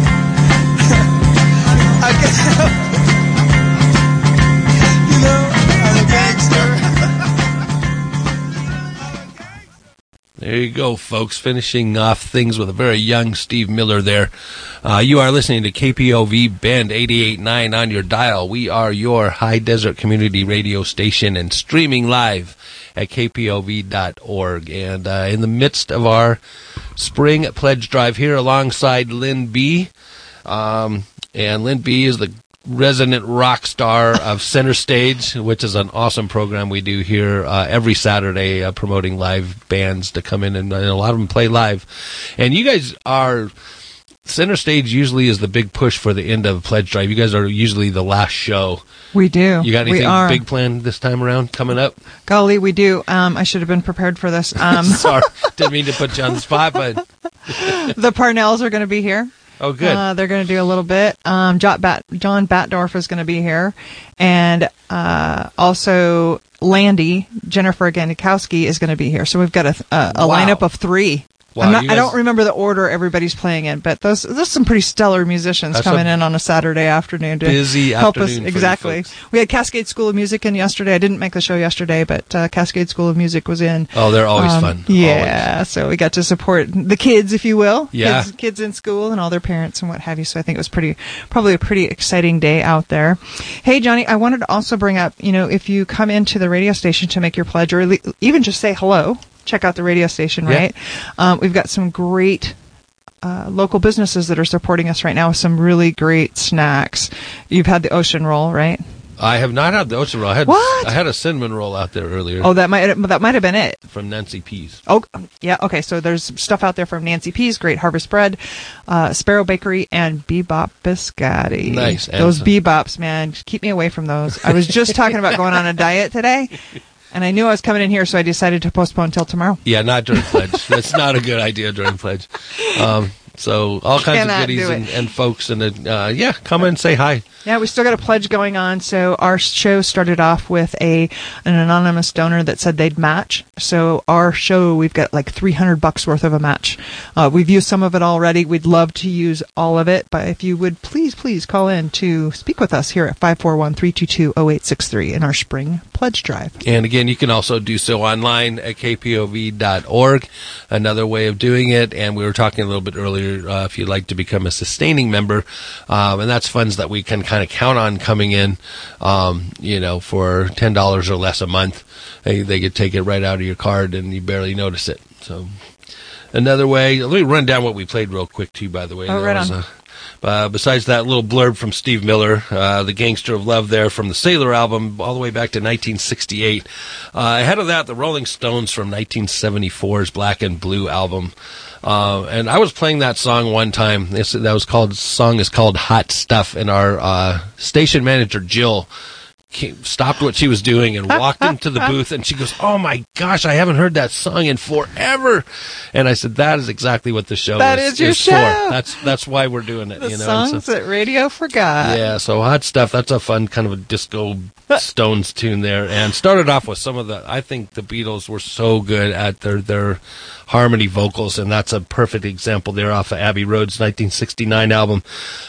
There you go, folks. Finishing off things with a very young Steve Miller there. Uh, you are listening to KPOV Bend 88.9 on your dial. We are your high desert community radio station and streaming live at kpov.org. And uh, in the midst of our spring pledge drive here alongside Lynn B. Um, and Lynn B is the resident rock star of Center Stage, which is an awesome program we do here uh, every Saturday, uh, promoting live bands to come in, and, and a lot of them play live. And you guys are. Center Stage usually is the big push for the end of Pledge Drive. You guys are usually the last show. We do. You got anything big planned this time around coming up? Golly, we do. Um, I should have been prepared for this. Um, Sorry, didn't mean to put you on the spot, but the Parnells are going to be here. Oh, good. Uh, they're going to do a little bit. Um, John, Bat- John Batdorf is going to be here, and uh, also Landy Jennifer Ganikowski is going to be here. So we've got a a, a Wow. lineup of three. Wow, not, you I don't remember the order everybody's playing in, but those those some pretty stellar musicians coming in on a Saturday afternoon to busy help afternoon us. Exactly. We had Cascade School of Music in yesterday. I didn't make the show yesterday, but uh, Cascade School of Music was in. Oh, they're always Um, fun. Yeah, so we got to support the kids, if you will. Yeah. Kids, kids in school and all their parents and what have you. So I think it was pretty, probably a pretty exciting day out there. Hey, Johnny, I wanted to also bring up, you know, if you come into the radio station to make your pledge or even just say hello, check out the radio station, Yeah. right? Um, we've got some great uh, local businesses that are supporting us right now with some really great snacks. You've had the ocean roll, right? I have not had the ocean roll. I had What? I had a cinnamon roll out there earlier Oh, that might that might have been it. from Nancy P's. Oh, yeah. Okay. So there's stuff out there from Nancy P's Great Harvest Bread, uh, Sparrow Bakery, and Bebop Biscotti. Nice. Those some- Bebops, man. Keep me away from those. I was just talking about going on a diet today, and I knew I was coming in here, so I decided to postpone until tomorrow. Yeah, not during pledge. That's not a good idea during pledge. Um, so all kinds Cannot of goodies and, and folks, and uh, yeah, come and say hi. Yeah, we still got a pledge going on. So our show started off with a an anonymous donor that said they'd match. So our show, we've got like 300 bucks worth of a match. Uh, we've used some of it already. We'd love to use all of it, but if you would please, please call in to speak with us here at 541-322-0863 in our spring pledge drive. And again, you can also do so online at kpov.org. Another way of doing it. And we were talking a little bit earlier uh, if you'd like to become a sustaining member, um, and that's funds that we can kind of count on coming in. Um, you know, for ten dollars or less a month, they, they could take it right out of your card, and you barely notice it. So. Another way, let me run down what we played real quick too. By the way, Oh, right was, on. uh, uh, besides that little blurb from Steve Miller, uh, the Gangster of Love, there from the Sailor album, all the way back to 1968. Uh, ahead of that, the Rolling Stones from 1974's Black and Blue album. Uh, and I was playing that song one time. This, that was called song is called Hot Stuff, and our uh, station manager Jill came, stopped what she was doing and walked into the booth and she goes, "Oh my gosh, I haven't heard that song in forever." And I said, "That is exactly what the show That is, is your for. show. That's that's why we're doing it." The you know, and so- songs that radio forgot. yeah, so hot stuff. That's a fun kind of a disco Stones tune there, and started off with some of the. I think the Beatles were so good at their their harmony vocals, and that's a perfect example there off of Abbey Road's 1969 album.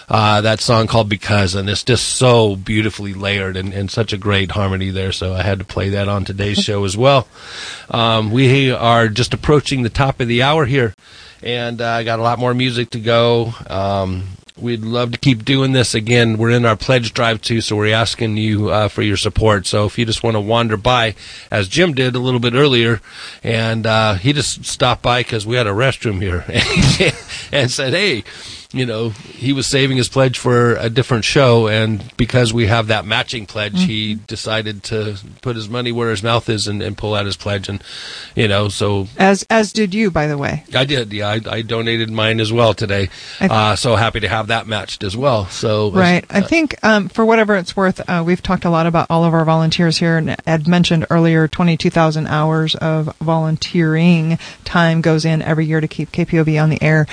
Uh, that song called "Because," and it's just so beautifully layered and, and such a great harmony there. So I had to play that on today's show as well. Um, we are just approaching the top of the hour here, and uh, I got a lot more music to go. Um, we'd love to keep doing this again. We're in our pledge drive too, so we're asking you uh, for your support. So if you just want to wander by, as Jim did a little bit earlier, and uh, he just stopped by because we had a restroom here, and said, "Hey." You know, he was saving his pledge for a different show, and because we have that matching pledge, he decided to put his money where his mouth is and, and pull out his pledge, and you know, so As as did you, by the way. I did, yeah, I, I donated mine as well today. I- uh, so happy to have that matched as well. So Right. I uh, think, um, for whatever it's worth, uh, we've talked a lot about all of our volunteers here, and Ed mentioned earlier 22,000 hours of volunteering time goes in every year to keep KPOV on the air.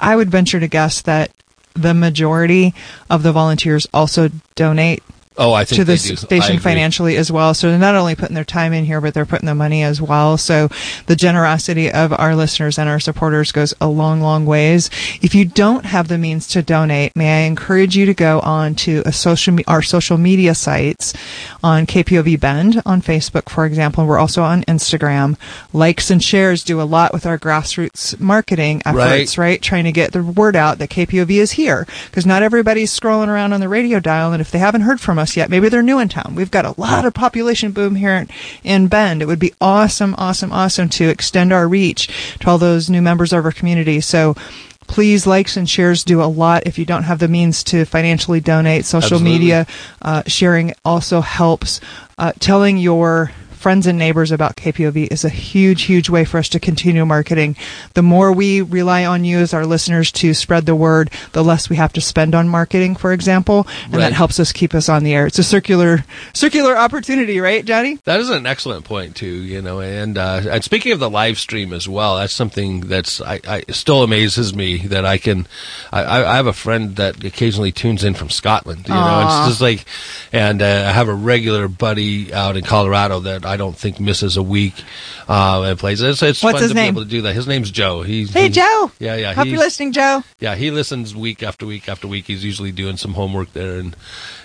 I would venture to guess that the majority of the volunteers also donate oh, I think to the station financially as well. So they're not only putting their time in here, but they're putting the money as well. So the generosity of our listeners and our supporters goes a long, long ways. If you don't have the means to donate, may I encourage you to go on to a social, me- our social media sites on KPOV Bend on Facebook, for example. We're also on Instagram. Likes and shares do a lot with our grassroots marketing efforts, Right. right? Trying to get the word out that KPOV is here because not everybody's scrolling around on the radio dial. And if they haven't heard from us yet, maybe they're new in town. We've got a lot of population boom here in, in Bend. It would be awesome, awesome, awesome to extend our reach to all those new members of our community. So please likes and shares do a lot if you don't have the means to financially donate social Absolutely. media uh, sharing also helps uh, telling your friends and neighbors about KPOV is a huge, huge way for us to continue marketing. The more we rely on you as our listeners to spread the word, the less we have to spend on marketing, for example, and Right. that helps us keep us on the air. It's a circular, circular opportunity, right, Johnny? That is an excellent point too, you know. And uh, and speaking of the live stream as well, that's something that's I, I still amazes me that I can. I, I I have a friend that occasionally tunes in from Scotland. You know, it's just like, and uh, I have a regular buddy out in Colorado that I don't think misses a week uh, and plays. It's, it's What's fun his to name? be able to do that. His name's Joe. He's Hey, Joe. Yeah, yeah. Hope you're listening, Joe. yeah, he listens week after week after week. He's usually doing some homework there, and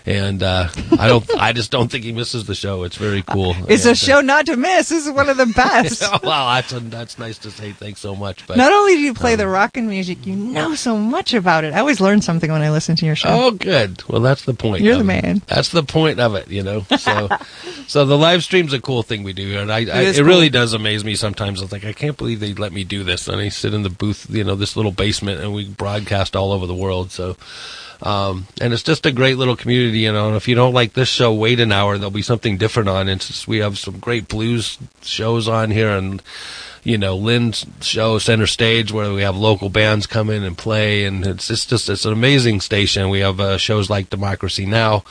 and uh, I don't, I just don't think he misses the show. It's very cool. It's And, a uh, show not to miss. This is one of the best. well, that's that's nice to say. Thanks so much. But Not only do you play the rock and music, you know so much about it. I always learn something when I listen to your show. oh, good. Well, that's the point. You're the it. man. That's the point of it. You know. So, so the live stream's a cool thing we do here, and I, I is it really does amaze me sometimes. I think I can't believe they let me do this, and I sit in the booth, you know, this little basement, and we broadcast all over the world. So. Um, and it's just a great little community, you know. And if you don't like this show, wait an hour. There'll be something different on. Just, we have some great blues shows on here, and you know, Lynn's show center stage where we have local bands come in and play, and it's it's just it's an amazing station. We have uh, shows like Democracy Now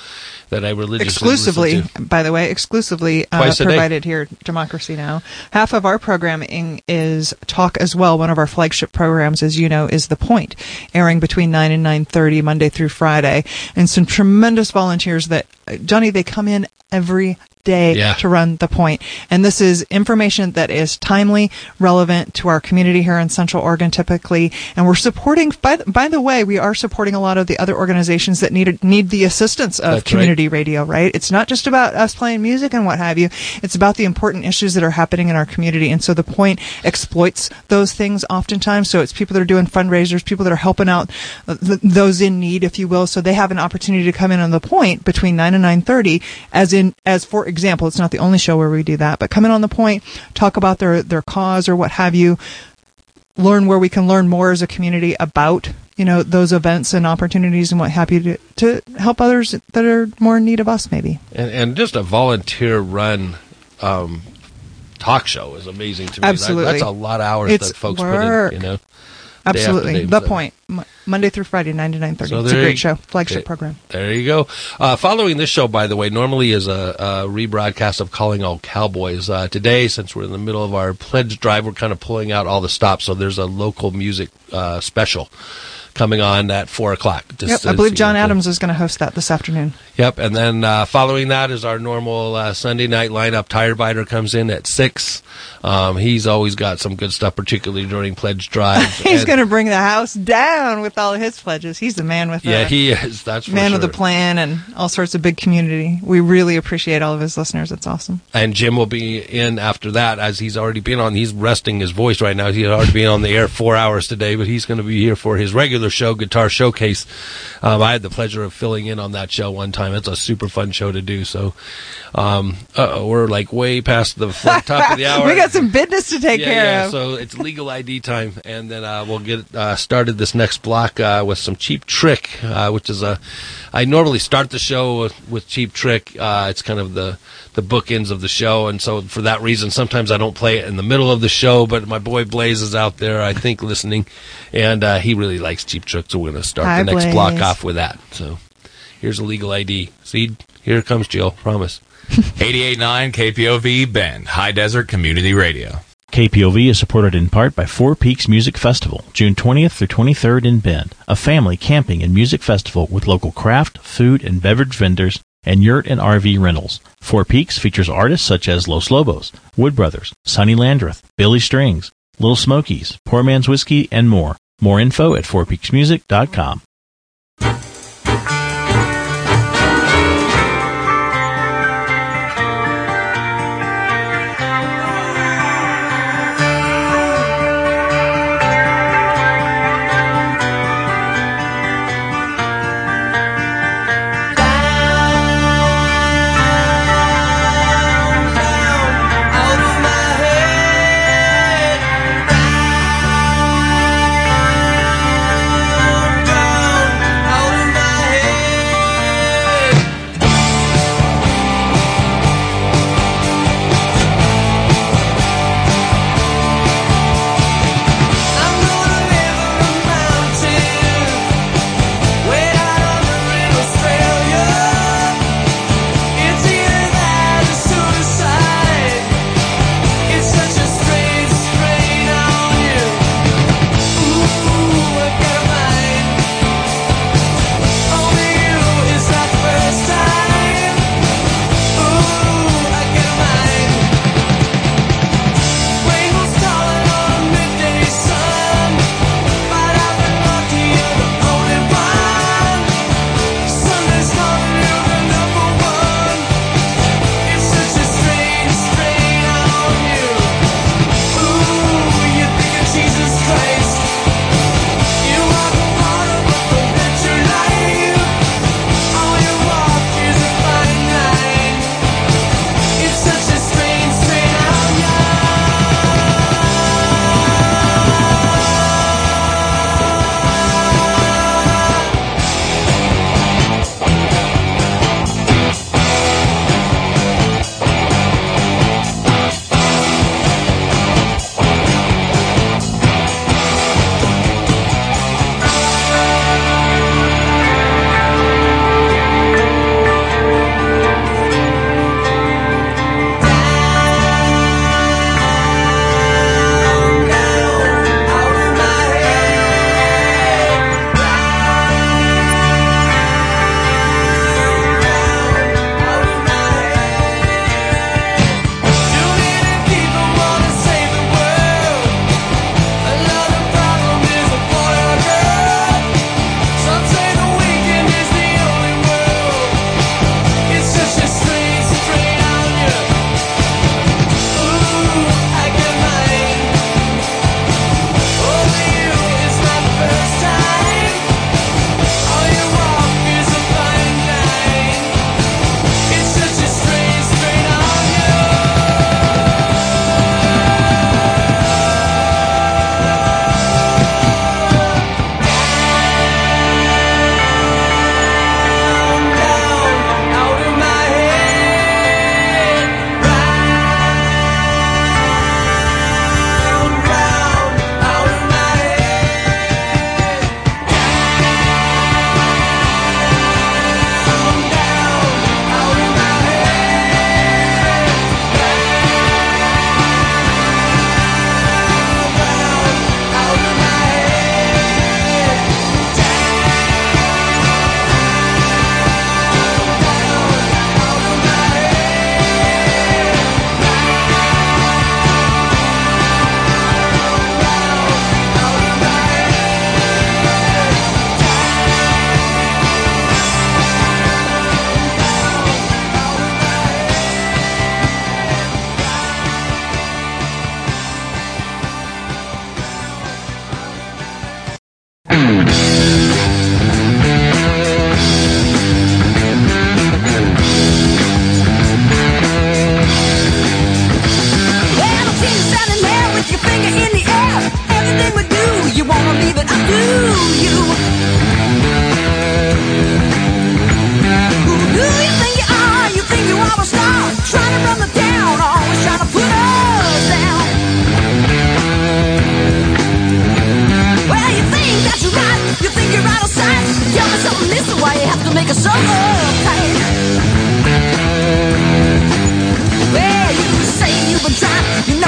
that I religiously exclusively, listen to. by the way, exclusively uh, a day. provided here Democracy Now. Half of our programming is talk as well. One of our flagship programs, as you know, is The Point, airing between 9 and 9.30 Monday through Friday. And some tremendous volunteers that, uh, Johnny, they come in every day Yeah. to run The Point. And this is information that is timely, relevant to our community here in Central Oregon typically. And we're supporting, by, the- by the way, we are supporting a lot of the other organizations that need, need the assistance of That's right. community radio, right? It's not just about us playing music and what have you. It's about the important issues that are happening in our community. And so the point exploits those things oftentimes. So it's people that are doing fundraisers, people that are helping out uh, th- those in need, if you will. So they have an opportunity to come in on the point between 9 and 9.30 as in, as for example, it's not the only show where we do that, but come in on the point, talk about their, their cause or what have you learn where we can learn more as a community about you know those events and opportunities and what have you to, to help others that are more in need of us maybe and, and just a volunteer run um, talk show is amazing to me. That- Absolutely. that's a lot of hours It's that folks work. put in. You know. Absolutely the so- point monday through friday 9 to 9.30 So it's a great you- show flagship program There you go. Uh, following this show, by the way, normally is a, a rebroadcast of Calling All Cowboys. Uh, today, since we're in the middle of our pledge drive, we're kind of pulling out all the stops. So there's a local music uh, special coming on at four o'clock. Just yep, i believe john adams is going to host that this afternoon Yep, and then uh, following that is our normal uh, Sunday night lineup. Tire Biter comes in at six. Um, he's always got some good stuff, particularly during pledge drive. he's going to bring the house down with all of his pledges he's the man with Yeah, the he is. That's for man sure. with the plan and all sorts of big community we really appreciate all of his listeners it's awesome and Jim will be in after that, as he's already been on. He's resting his voice right now. He's already been on the air four hours today, but he's going to be here for his regular popular show, Guitar Showcase. Um, I had the pleasure of filling in on that show one time. It's a super fun show to do. So, um, uh-oh, we're like way past the fl- top of the hour. we got some business to take yeah, care yeah. of. So it's legal ID time, and then uh, we'll get uh, started this next block uh, with some Cheap Trick, uh, which is a. I normally start the show with, with Cheap Trick. Uh, it's kind of the the bookends of the show, and so for that reason, sometimes I don't play it in the middle of the show. But my boy Blaze is out there, I think, listening, and uh, he really likes Cheap Trick, so we're going to start Hi, the next Blaze. block off with that. So here's a legal ID. See, here comes Jill. Promise. 88.9 KPOV Bend, High Desert Community Radio. KPOV is supported in part by Four Peaks Music Festival, June 20th through 23rd in Bend, a family camping and music festival with local craft, food, and beverage vendors and yurt and RV rentals. Four Peaks features artists such as Los Lobos, Wood Brothers, Sonny Landreth, Billy Strings, Little Smokies, Poor Man's Whiskey, and more. More info at fourpeaksmusic.com.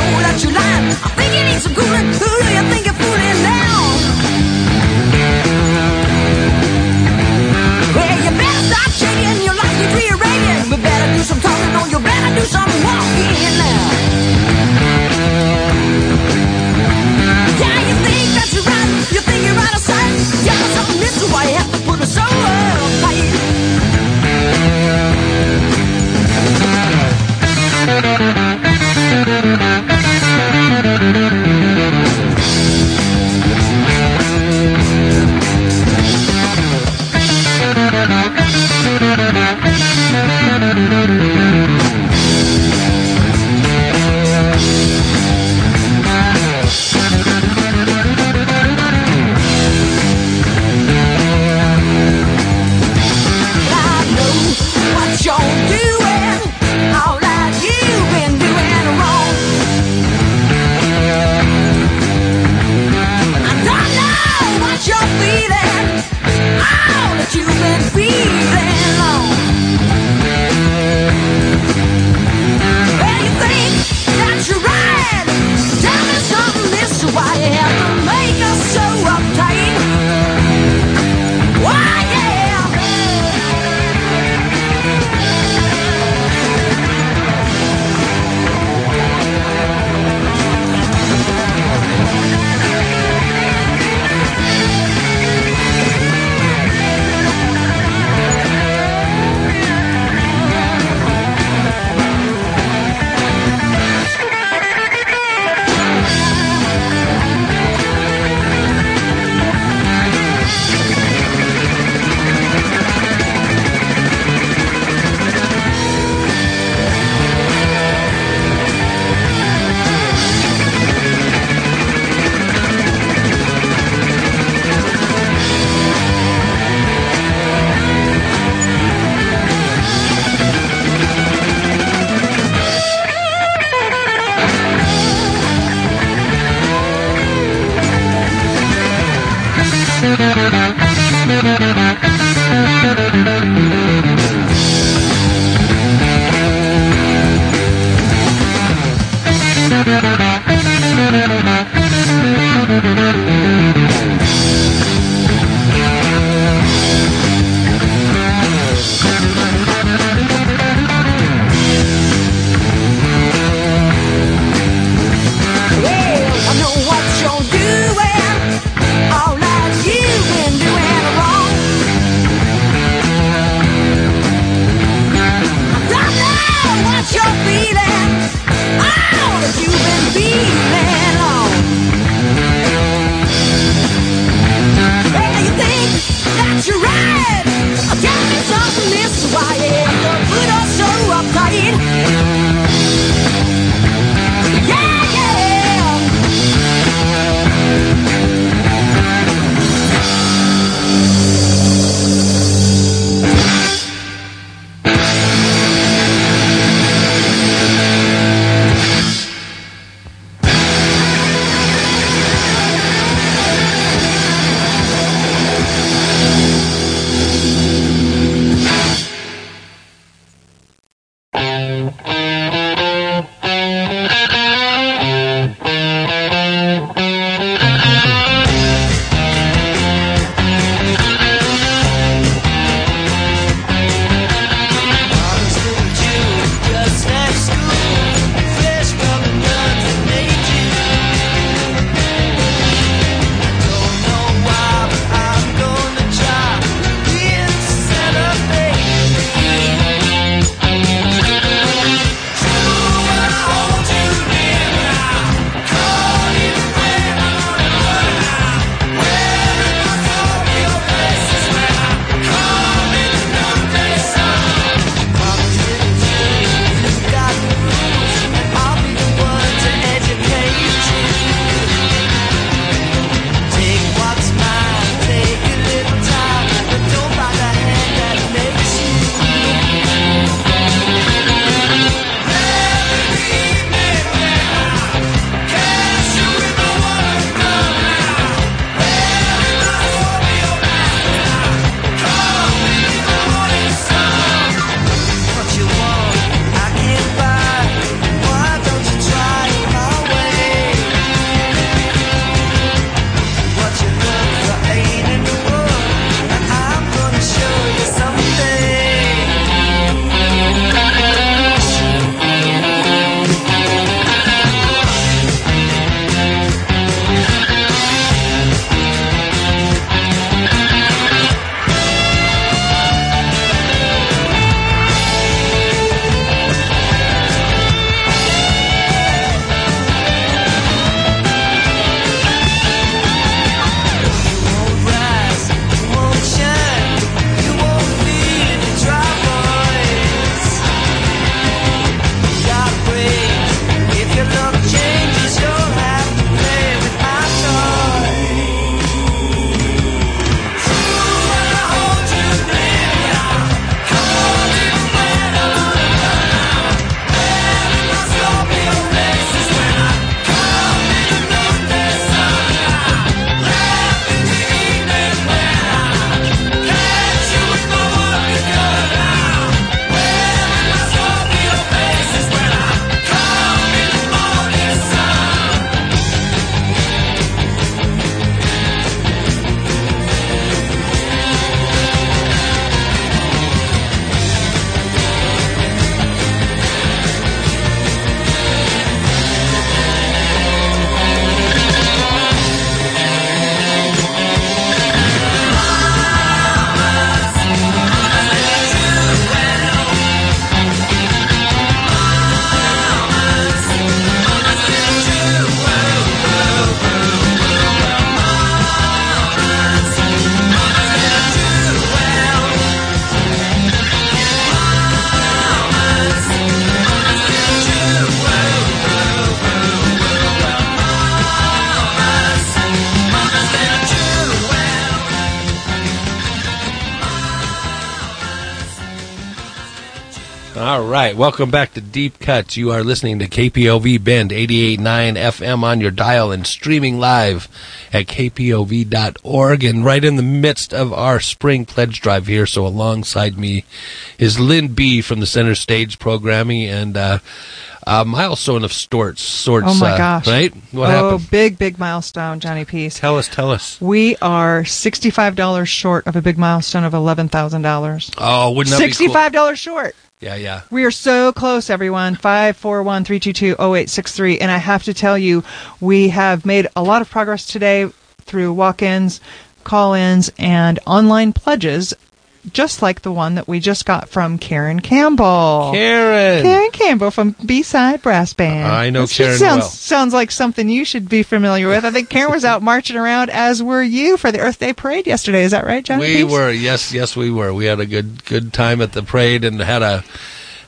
trying, you that you're. I think you need some right, welcome back to Deep Cuts. You are listening to KPOV Bend 88.9 FM on your dial and streaming live at kpov.org. And right in the midst of our spring pledge drive here, so alongside me is Lynn B from the Center Stage Programming and uh, a milestone of sorts. sorts Oh my uh, gosh! Right? What oh, happened? big, big milestone, Johnny Peace. Tell us, tell us. We are sixty-five dollars short of a big milestone of eleven thousand dollars. Oh, wouldn't that be cool? Sixty-five dollars short. Yeah, yeah. We are so close, everyone. 541-322-0863. And I have to tell you, we have made a lot of progress today through walk-ins, call-ins, and online pledges, just like the one that we just got from Karen Campbell. Karen. Karen Campbell from B-Side Brass Band. I know Karen sounds, well. Sounds like something you should be familiar with. I think Karen was out marching around, as were you, for the Earth Day Parade yesterday. Is that right, John? We were, yes, yes, we were. We had a good, good time at the parade and had a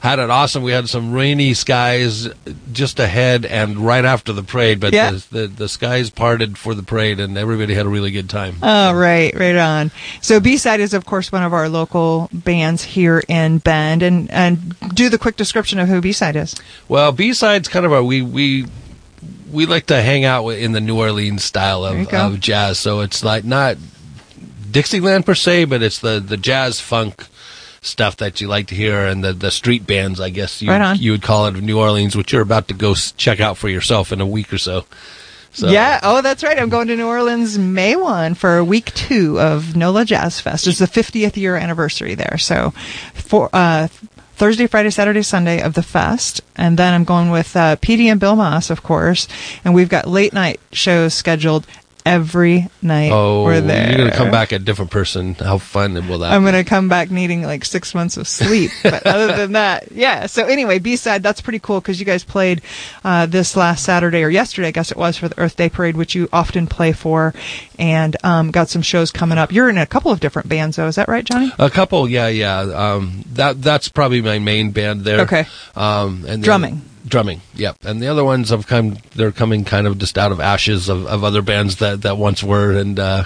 had it awesome. We had some rainy skies just ahead and right after the parade, but Yeah. the, the the skies parted for the parade, and everybody had a really good time. Oh, right, right on. So B-Side is, of course, one of our local bands here in Bend. And, and do the quick description of who B-Side is. Well, B sides kind of our we we we like to hang out in the New Orleans style of, of jazz. So it's like not Dixieland per se, but it's the the jazz funk stuff that you like to hear and the the street bands, I guess you Right you would call it of New Orleans, which you're about to go check out for yourself in a week or so. So Yeah. Oh, that's right. I'm going to New Orleans May 1 for week two of NOLA Jazz Fest. It's the 50th year anniversary there. So for, uh, Thursday, Friday, Saturday, Sunday of the fest. And then I'm going with, uh, PD and Bill Moss, of course. And we've got late night shows scheduled every night Oh, we're there. you're gonna come back a different person. How fun will that? I'm be? going to come back needing like six months of sleep. But other than that, yeah. So anyway, B-side, that's pretty cool because you guys played uh, this last Saturday or yesterday, I guess it was, for the Earth Day Parade, which you often play for, and um, got some shows coming up. You're in a couple of different bands, though. Is that right, Johnny? A couple, yeah, yeah. Um, that that's probably my main band there. Okay. Um, and Drumming. other- drumming, yep. And the other ones have come. They're coming kind of just out of ashes of, of other bands that, that once were, and uh,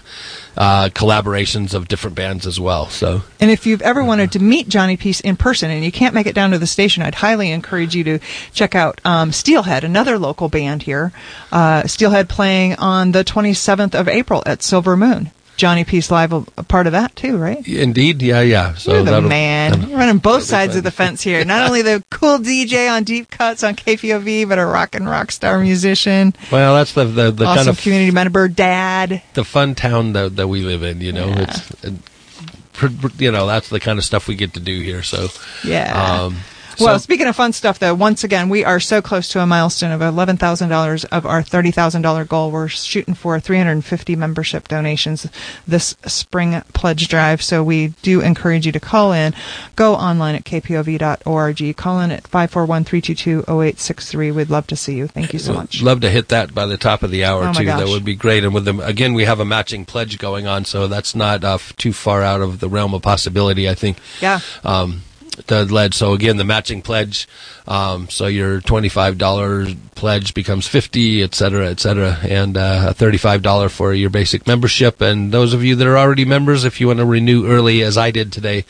uh, collaborations of different bands as well. So And if you've ever wanted to meet Johnny Peace in person and you can't make it down to the station, I'd highly encourage you to check out um, Steelhead, another local band here. Uh, Steelhead playing on the 27th of April at Silver Moon. Johnny Peace Live, a, a part of that too, right? indeed, yeah, yeah. So You're the man. You're running both sides of the fence here. Not only the cool DJ on Deep Cuts on KPOV, but a rock and rock star musician, Well, that's the the, the awesome kind of community member, dad. the fun town that, that we live in. You know, Yeah. it's you know that's the kind of stuff we get to do here. So Yeah. Um, Well, so- speaking of fun stuff, though, once again, we are so close to a milestone of eleven thousand dollars of our thirty thousand dollar goal. We're shooting for three hundred and fifty membership donations this spring pledge drive. So we do encourage you to call in. Go online at kpov.org. Call in at 541-322-0863. We'd love to see you. Thank you so much. Love to hit that by the top of the hour Oh too. That would be great. And with them again, we have a matching pledge going on, so that's not uh, too far out of the realm of possibility. I think. Yeah. Um, the lead. So again, the matching pledge. Um, so your twenty-five dollars pledge becomes fifty, et cetera, et cetera, and uh, a thirty-five dollar for your basic membership. And those of you that are already members, if you want to renew early, as I did today,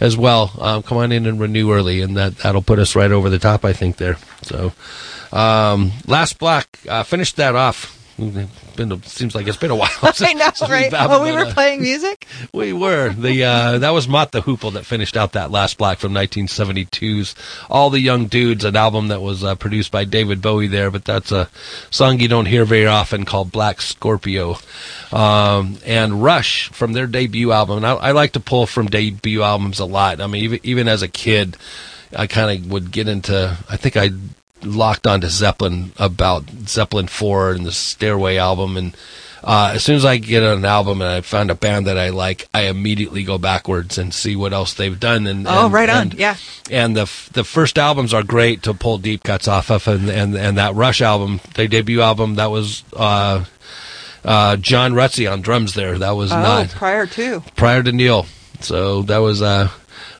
as well, um, come on in and renew early, and that that'll put us right over the top. I think there. So, um, last block, uh, finished that off. Been, seems like it's been a while. I since- know, right? Oh, we were uh, playing music? we were the uh, that was Mott the Hoople that finished out that last block from 1972's All the Young Dudes, an album that was uh, produced by David Bowie there, but that's a song you don't hear very often called Black Scorpio. Um, and Rush from their debut album. And I, I like to pull from debut albums a lot. I mean, even even as a kid, I kind of would get into. I think I locked onto Zeppelin about Zeppelin Four and the Stairway album and. Uh, as soon as I get an album and I find a band that I like, I immediately go backwards and see what else they've done. And Oh, and- right on. and- Yeah. And the f- the first albums are great to pull deep cuts off of, and and, and that Rush album, their debut album, that was uh, uh, John Rutsey on drums. There, that was Oh, not prior to. prior to Neil. So that was uh,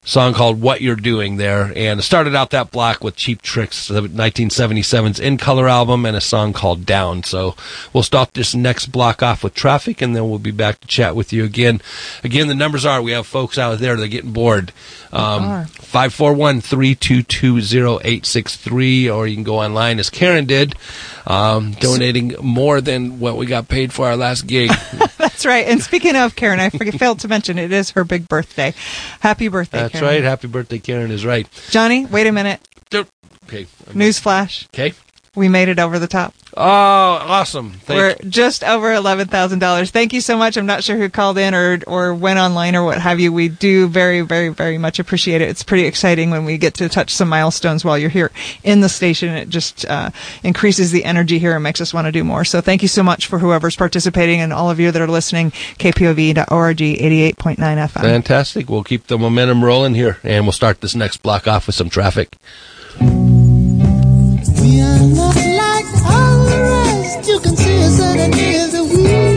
song called What You're Doing there. And started out that block with Cheap Tricks, the 1977's In Color album, and a song called Down. So we'll start this next block off with traffic, and then we'll be back to chat with you again. Again, the numbers are we have folks out there that are getting bored. Um, 541 322 0863, or you can go online as Karen did, um, donating more than what we got paid for our last gig. That's right. And speaking of Karen, I forget, failed to mention it is her big birthday. Happy birthday, That's Karen. right. Happy birthday, Karen is right. Johnny, wait a minute. Okay. Newsflash. Okay. We made it over the top. Oh, awesome. Thank We're just over eleven thousand dollars. Thank you so much. I'm not sure who called in or or went online or what have you. We do very, very, very much appreciate it. It's pretty exciting when we get to touch some milestones while you're here in the station. It just uh, increases the energy here and makes us want to do more. So thank you so much for whoever's participating and all of you that are listening. KPOV.org, 88.9 FM. Fantastic. We'll keep the momentum rolling here, and we'll start this next block off with some traffic. We are not like all the rest. You can see us underneath the weed. I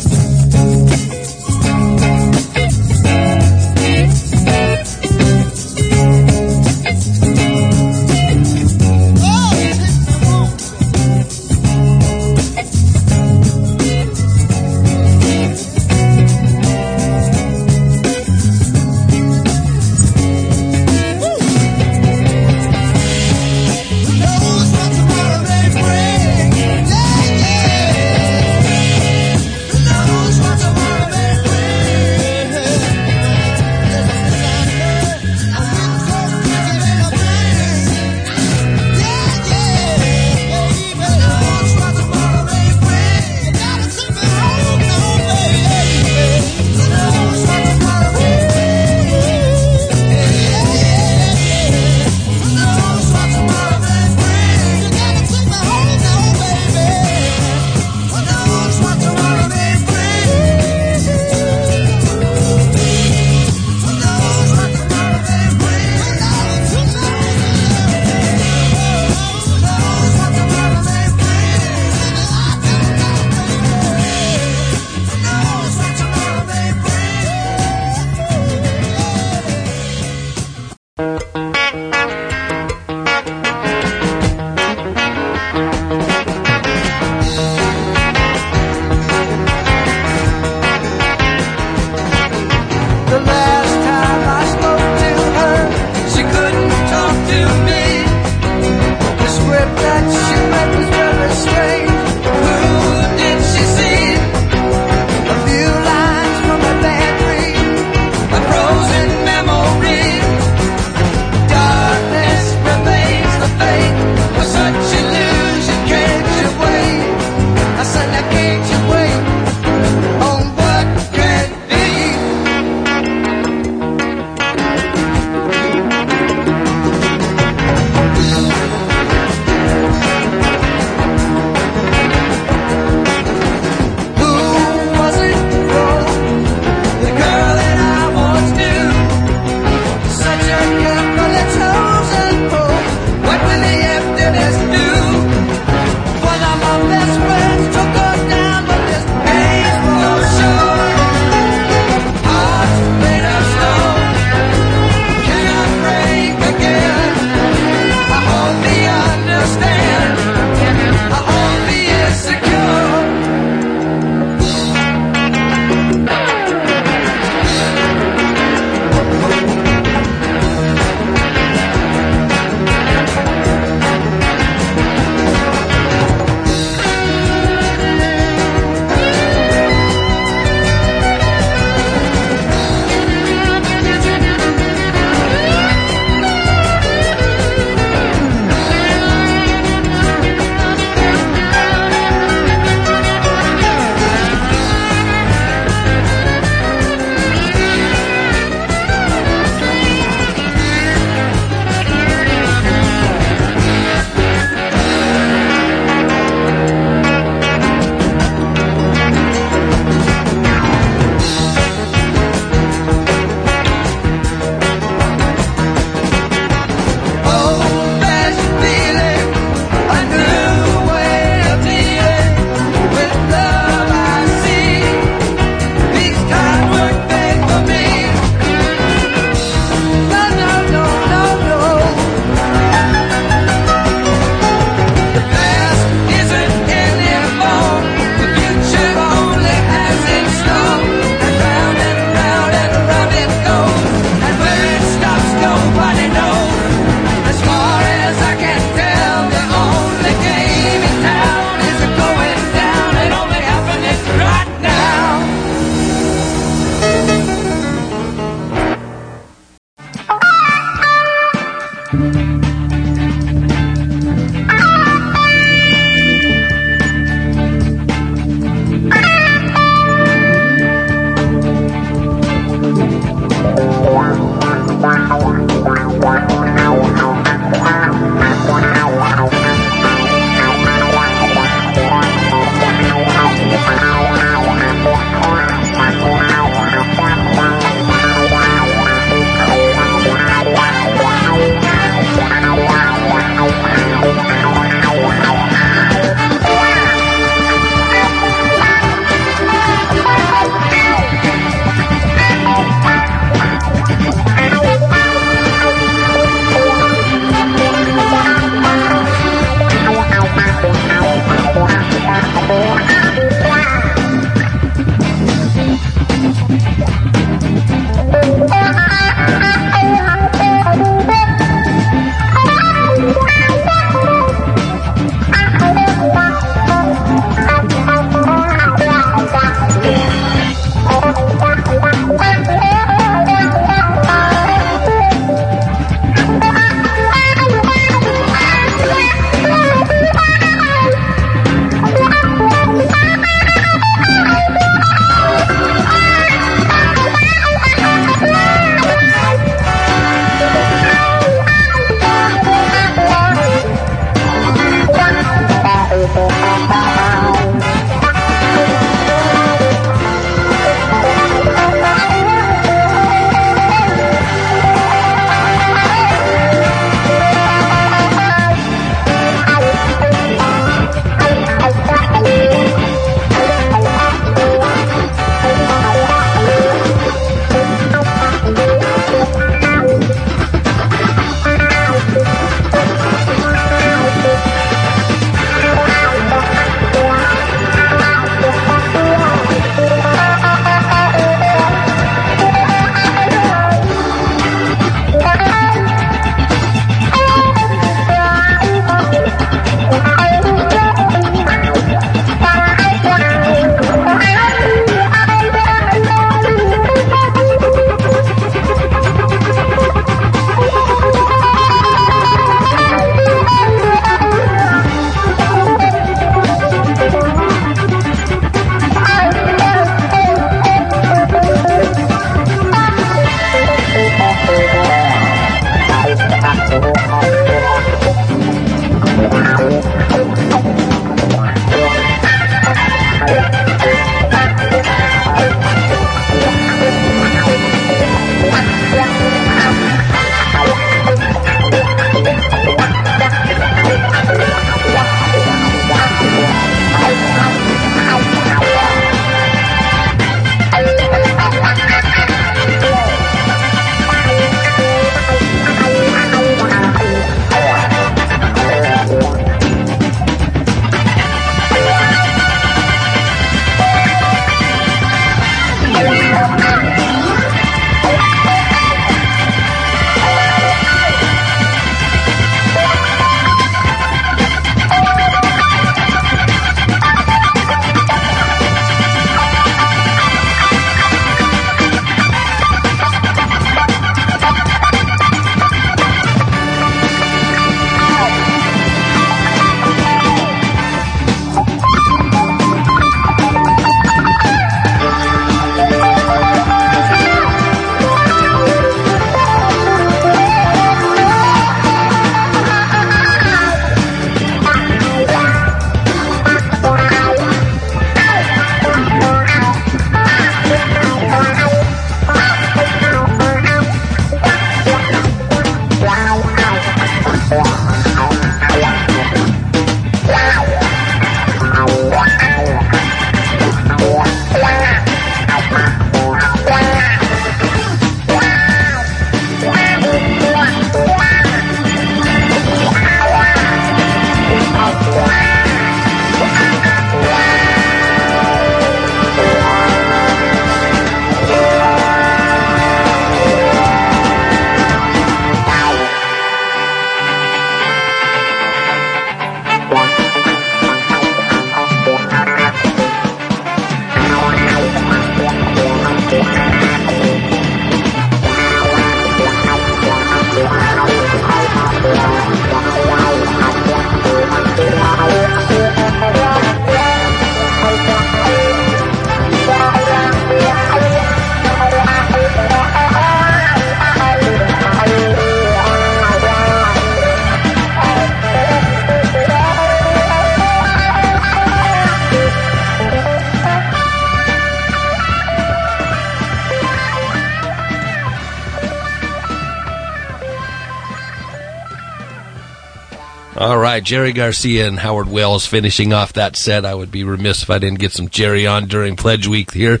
Jerry Garcia and Howard Wales finishing off that set. I would be remiss if I didn't get some Jerry on during Pledge Week here.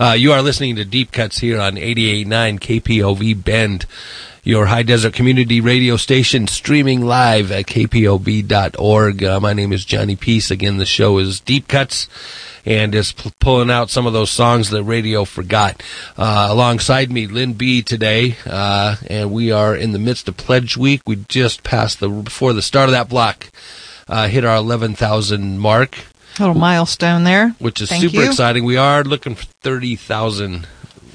Uh, you are listening to Deep Cuts here on 88.9 KPOV Bend, your high desert community radio station, streaming live at kpov.org. Uh, my name is Johnny Peace. Again, the show is Deep Cuts. and is p- pulling out some of those songs that radio forgot. Uh, alongside me, Lynn B today, uh, and we are in the midst of Pledge Week. We just passed the before the start of that block, uh, hit our eleven thousand mark A Little milestone there. which is Thank super you. exciting. We are looking for thirty thousand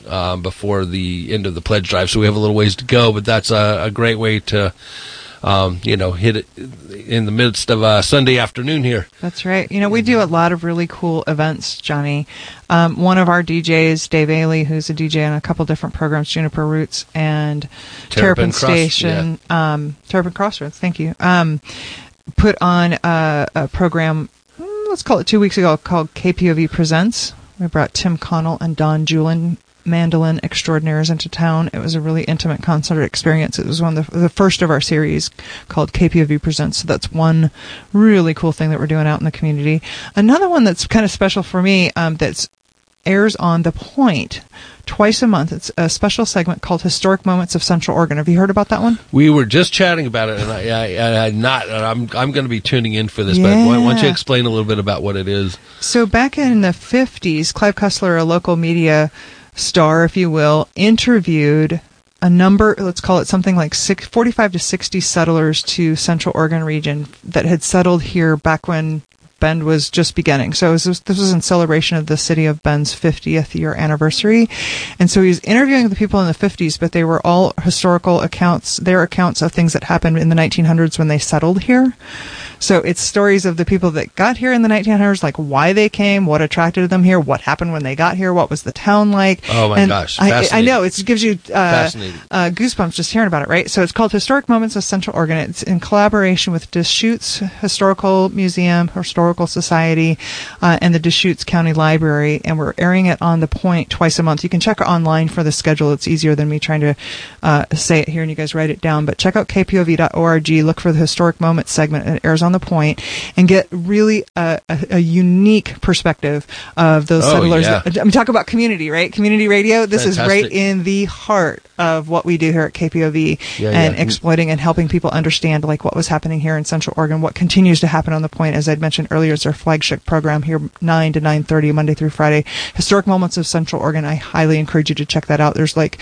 um, before the end of the pledge drive, so we have a little ways to go. But that's a, a great way to, um, you know, hit it in the midst of a Sunday afternoon here. That's right. You know, we do a lot of really cool events, Johnny. Um, one of our DJs, Dave Ailey, who's a DJ on a couple different programs, Juniper Roots and Terrapin Terrapin, Cross- Station, um, Terrapin Crossroads, thank you, um, put on a, a program, mm, let's call it two weeks ago, called KPOV Presents. We brought Tim Connell and Don Julin mandolin extraordinaires into town. It was a really intimate concert experience. It was one of the, the first of our series called KPOV Presents. So that's one really cool thing that we're doing out in the community. Another one that's kind of special for me um, that's airs on The Point twice a month. It's a special segment called Historic Moments of Central Oregon. Have you heard about that one? We were just chatting about it, and I, I, I, not. I'm I'm going to be tuning in for this. But why, why don't you explain a little bit about what it is? So back in the 50s, Clive Cussler, a local media star, if you will, interviewed a number, let's call it something like six, 45 to 60 settlers to Central Oregon region that had settled here back when Bend was just beginning. So was, this was in celebration of the city of Bend's 50th year anniversary. And so he was interviewing the people in the 50s, but they were all historical accounts, their accounts of things that happened in the 1900s when they settled here. So it's stories of the people that got here in the 1900s, like why they came, what attracted them here, what happened when they got here, what was the town like. Oh my And gosh, I, I know it gives you uh, uh, goosebumps just hearing about it, right? So it's called Historic Moments of Central Oregon. It's in collaboration with Deschutes Historical Museum, Historical Society, uh, and the Deschutes County Library, and we're airing it on the Point twice a month. You can check online for the schedule. It's easier than me trying to uh, say it here and you guys write it down. But check out kpov.org. Look for the Historic Moments segment. It airs on the Point, and get really a, a, a unique perspective of those Oh, settlers. yeah. I mean, talk about community, right? Community radio. This is right in the heart of what we do here at KPOV Yeah, and yeah. exploiting and helping people understand like what was happening here in Central Oregon, what continues to happen on the point. As I'd mentioned earlier, it's our flagship program here, nine to nine thirty, Monday through Friday. Historic moments of Central Oregon. I highly encourage you to check that out. There's like.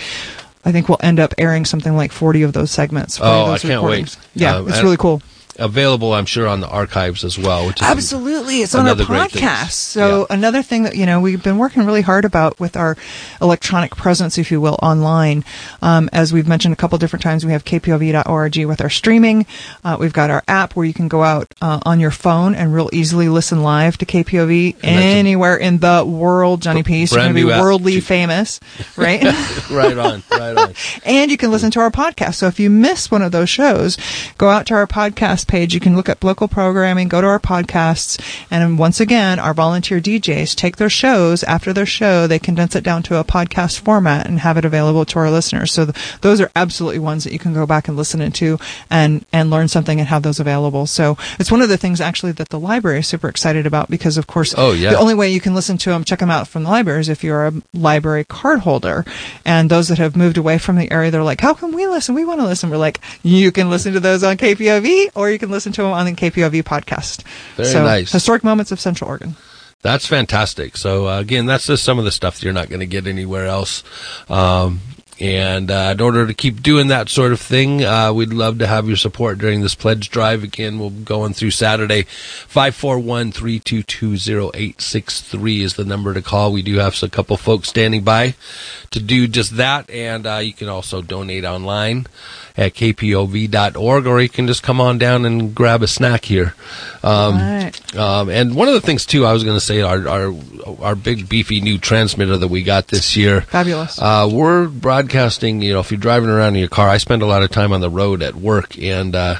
I think we'll end up airing something like 40 of those segments. 40 Oh, of I can't recordings. wait. Yeah, Um, it's really cool. Available, I'm sure, on the archives as well. Absolutely. It's on our another great thing. podcast. So another thing that, you know, we've been working really hard about with our electronic presence, if you will, online. Um, as we've mentioned a couple different times, we have kpov.org with our streaming. Uh, we've got our app where you can go out uh, on your phone and real easily listen live to KPOV And anywhere in the world, Johnny Peace. You're going to be new app. worldly famous, right? right on, right on. and you can listen to our podcast. So if you miss one of those shows, go out to our podcast page. You can look at local programming, go to our podcasts, and once again, our volunteer DJs take their shows after their show, they condense it down to a podcast format and have it available to our listeners. So th- those are absolutely ones that you can go back and listen into and and learn something and have those available. So it's one of the things actually that the library is super excited about because of course Oh, yeah. the only way you can listen to them, check them out from the library is if you're a library card holder. And those that have moved away from the area, they're like, how can we listen? We want to listen. We're like, you can listen to those on KPOV or you can listen to them on the KPOV podcast. Very so, nice. Historic Moments of Central Oregon. That's fantastic. So uh, again, that's just some of the stuff that you're not going to get anywhere else. Um, and uh, in order to keep doing that sort of thing, uh, we'd love to have your support during this pledge drive. Again, we'll be going through Saturday. 541-322-0863 is the number to call. We do have a couple folks standing by to do just that. And uh, you can also donate online at kpov.org or you can just come on down and grab a snack here. Um, Right. um, and one of the things too, I was going to say, our, our our big beefy new transmitter that we got this year. Fabulous. Uh, we're broadcasting. You know, if you're driving around in your car, I spend a lot of time on the road at work, and uh,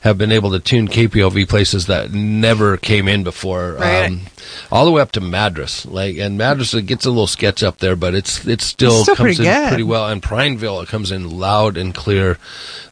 have been able to tune KPOV places that never came in before. Right. Um, all the way up to Madras, like and Madras it gets a little sketch up there, but it's it's still It's still comes pretty in good. pretty well. And Prineville it comes in loud and clear.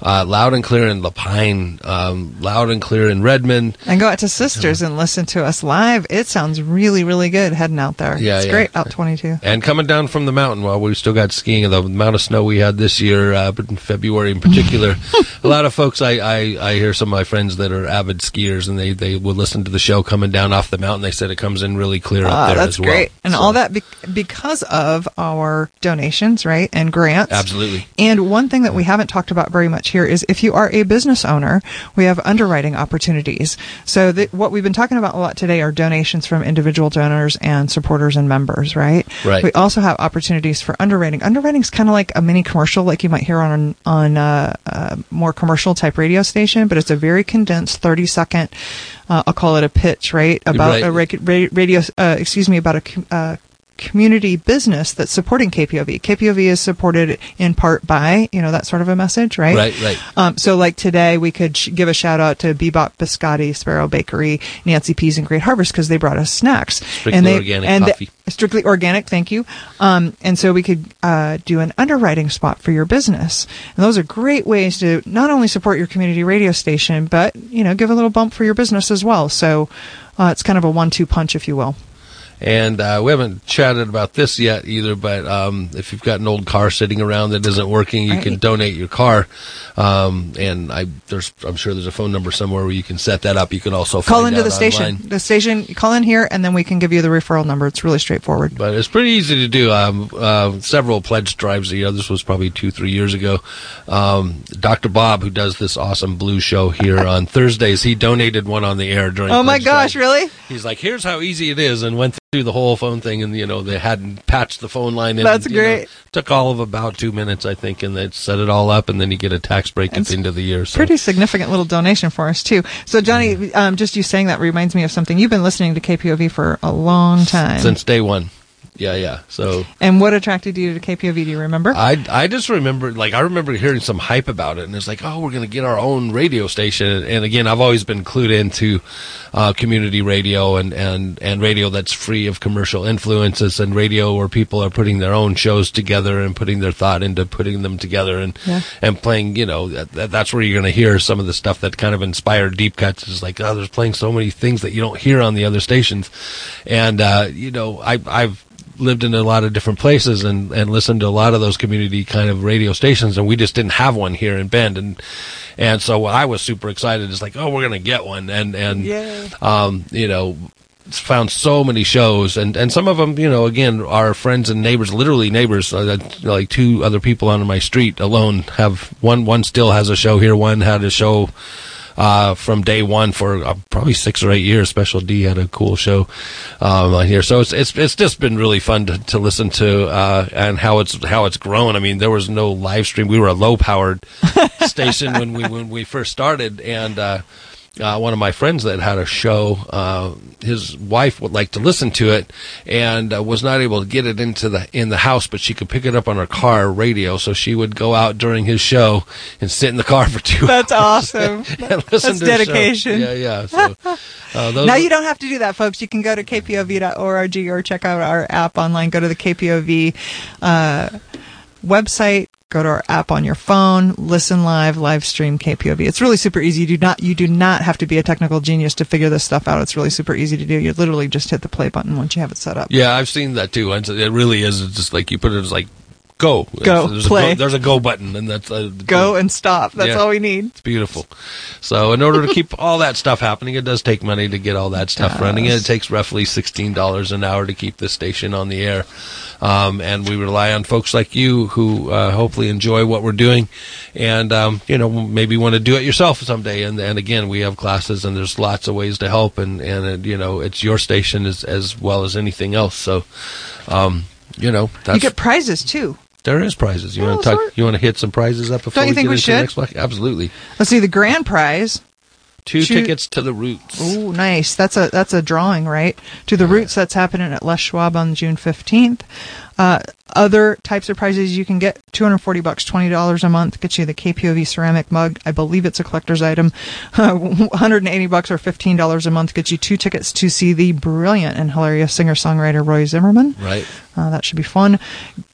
uh, loud and clear in La Pine, um, loud and clear in Redmond. And go out to Sisters and listen to us live. It sounds really, really good heading out there. Yeah, it's yeah. great out 22. And coming down from the mountain, while we still got skiing, the amount of snow we had this year, uh, but in February in particular, a lot of folks, I, I, I hear some of my friends that are avid skiers, and they, they would listen to the show coming down off the mountain. They said it comes in really clear up Ah, there that's as well. great. And So, all that be- because of our donations, right? And grants. Absolutely. And one thing that we haven't talked about very much here is if you are a business owner, we have underwriting opportunities. So that what we've been talking about a lot today are donations from individual donors and supporters and members, right? Right. We also have opportunities for underwriting. Underwriting is kind of like a mini commercial, like you might hear on on uh, uh, more commercial type radio station, but it's a very condensed, thirty second. Uh, I'll call it a pitch, right? About Right. a radio. Uh, excuse me, about a. com- community business that's supporting KPOV. KPOV is supported in part by, you know, that sort of a message, right? Right, right. Um, so like today we could sh- give a shout out to Bebop Biscotti, Sparrow Bakery, Nancy P's and Great Harvest because they brought us snacks. Strictly and they, organic and they- coffee. strictly organic, thank you. Um, and so we could uh, do an underwriting spot for your business. And those are great ways to not only support your community radio station, but, you know, give a little bump for your business as well. So uh, it's kind of a one-two punch, if you will. And uh, we haven't chatted about this yet either, but um, if you've got an old car sitting around that isn't working, you can donate your car. Um, and I, there's, I'm sure there's a phone number somewhere where you can set that up. You can also call into the station. The station, call in here, and then we can give you the referral number. It's really straightforward. But it's pretty easy to do. Um, uh, several pledge drives a year. This was probably two, three years ago. Um, Dr. Bob, who does this awesome blue show here on Thursdays, he donated one on the air during. Oh my gosh, drive. really? He's like, here's how easy it is, and went through the whole phone thing, and you know they hadn't patched the phone line. In, That's know, great. took all of about two minutes, I think, and they set it all up, and then you get a tax break at the end of the year. So. Pretty significant little donation for us too. So Johnny, um, just you saying that reminds me of something. You've been listening to KPOV for a long time. since day one. Yeah, yeah. So and what attracted you to KPOV? Do you remember? I, I just remember like I remember hearing some hype about it, and it's like, oh, we're gonna get our own radio station. And again, I've always been clued into uh, community radio and, and and radio that's free of commercial influences, and radio where people are putting their own shows together and putting their thought into putting them together and Yeah. and playing. You know, that, that, that's where you're gonna hear some of the stuff that kind of inspired deep cuts. Is like, oh, there's playing so many things that you don't hear on the other stations, and uh, you know, I I've lived in a lot of different places and, and listened to a lot of those community kind of radio stations and we just didn't have one here in Bend. And and so I was super excited it's like oh we're gonna get one. And and um you know found so many shows. And and some of them you know again our friends and neighbors literally neighbors uh, like two other people on my street alone have one one still has a show here one had a show uh, from day one for uh, probably six or eight years. Special D had a cool show um, on here, so it's it's it's just been really fun to, to listen to uh, and how it's how it's grown. I mean, there was no live stream; we were a low powered station when we when we first started, and uh, one of my friends that had a show, uh, his wife would like to listen to it, and uh, was not able to get it into the in the house, but she could pick it up on her car radio. So she would go out during his show and sit in the car for two. That's awesome. and listen That's to the show. dedication. Yeah, yeah. So uh, those now you don't have to do that, folks. You can go to kpov.org or check out our app online. Go to the KPOV uh, website. Go to our app on your phone. Listen live, live stream KPOV. It's really super easy. You do not you do not have to be a technical genius to figure this stuff out. It's really super easy to do. You literally just hit the play button once you have it set up. Yeah, I've seen that too. It really is it's just like you put it as like go, Go, There's play. A go, there's a go button, and that's uh, Go and stop. That's Yeah. all we need. It's beautiful. So, in order to keep all that stuff happening, it does take money to get all that stuff running. And it takes roughly sixteen dollars an hour to keep the station on the air. Um, and we rely on folks like you who uh, hopefully enjoy what we're doing, and um, you know maybe want to do it yourself someday. And and again, we have classes, and there's lots of ways to help. And and uh, you know it's your station as as well as anything else. So, um, you know that's you get prizes too. There is prizes. You Oh, want to talk? sort- You want to hit some prizes up before Don't you we think get we into the next block? Absolutely. Let's see the grand prize. Two tickets to the Roots. Oh, nice. That's a that's a drawing, right? To the Roots. That's happening at Les Schwab on June fifteenth. Uh, other types of prizes you can get: two hundred forty bucks, twenty dollars a month, get you the KPOV ceramic mug. I believe it's a collector's item. one hundred and eighty bucks or fifteen dollars a month gets you two tickets to see the brilliant and hilarious singer songwriter Roy Zimmerman. Right. Uh, that should be fun.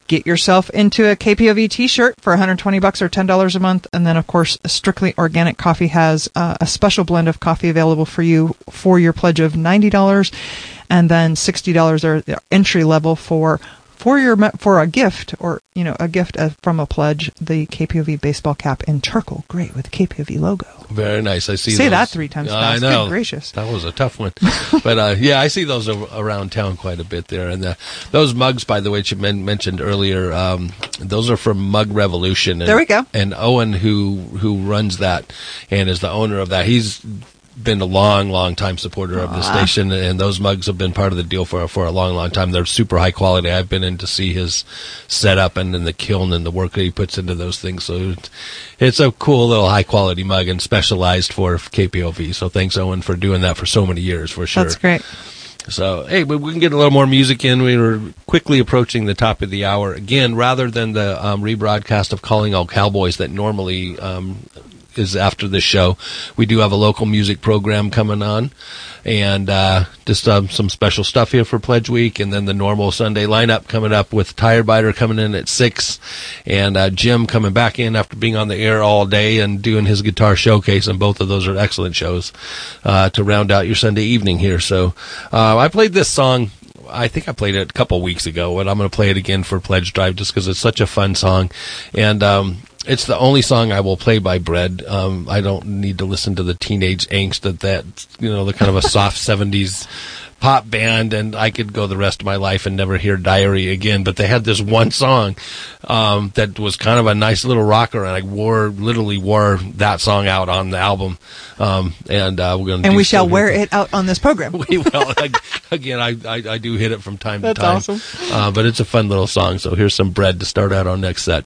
Get yourself into a KPOV t-shirt for 120 bucks or $10 a month. And then, of course, Strictly Organic Coffee has uh, a special blend of coffee available for you for your pledge of $90 and then $60 are the entry level for for your for a gift or you know a gift uh, from a pledge the KPOV baseball cap in charcoal gray with KPOV logo. Very nice. I see. Say those. that three times I fast. know. Good gracious. That was a tough one, but uh, yeah, I see those around town quite a bit there. And uh, those mugs, by the way, you men- mentioned earlier, um, those are from Mug Revolution. And, There we go. And Owen, who who runs that and is the owner of that, he's been a long, long time supporter of the station, and those mugs have been part of the deal for for a long, long time. They're super high quality. I've been in to see his setup and then the kiln and the work that he puts into those things. So it's, it's a cool little high quality mug and specialized for KPOV. So thanks, Owen, for doing that for so many years for sure. That's great. So, hey, but we can get a little more music in. We were quickly approaching the top of the hour. Again, rather than the um, rebroadcast of Calling All Cowboys that normally um, is after the show, we do have a local music program coming on. And uh, just um, some special stuff here for Pledge Week. And then the normal Sunday lineup coming up with Tire Biter coming in at 6. And uh, Jim coming back in after being on the air all day and doing his guitar showcase. And both of those are excellent shows uh, to round out your Sunday evening here. So uh, I played this song. I think I played it a couple weeks ago, but I'm going to play it again for Pledge Drive just because it's such a fun song. And um, it's the only song I will play by Bread. Um, I don't need to listen to the teenage angst that that you know the kind of a soft '70s pop band, and I could go the rest of my life and never hear Diary again. But they had this one song um, that was kind of a nice little rocker, and I wore literally wore that song out on the album. Um, and uh, we're going to And we shall wear it out on this program. we will. Again, I, I, I do hit it from time That's to time. That's awesome. Uh, but it's a fun little song. So here's some bread to start out our next set.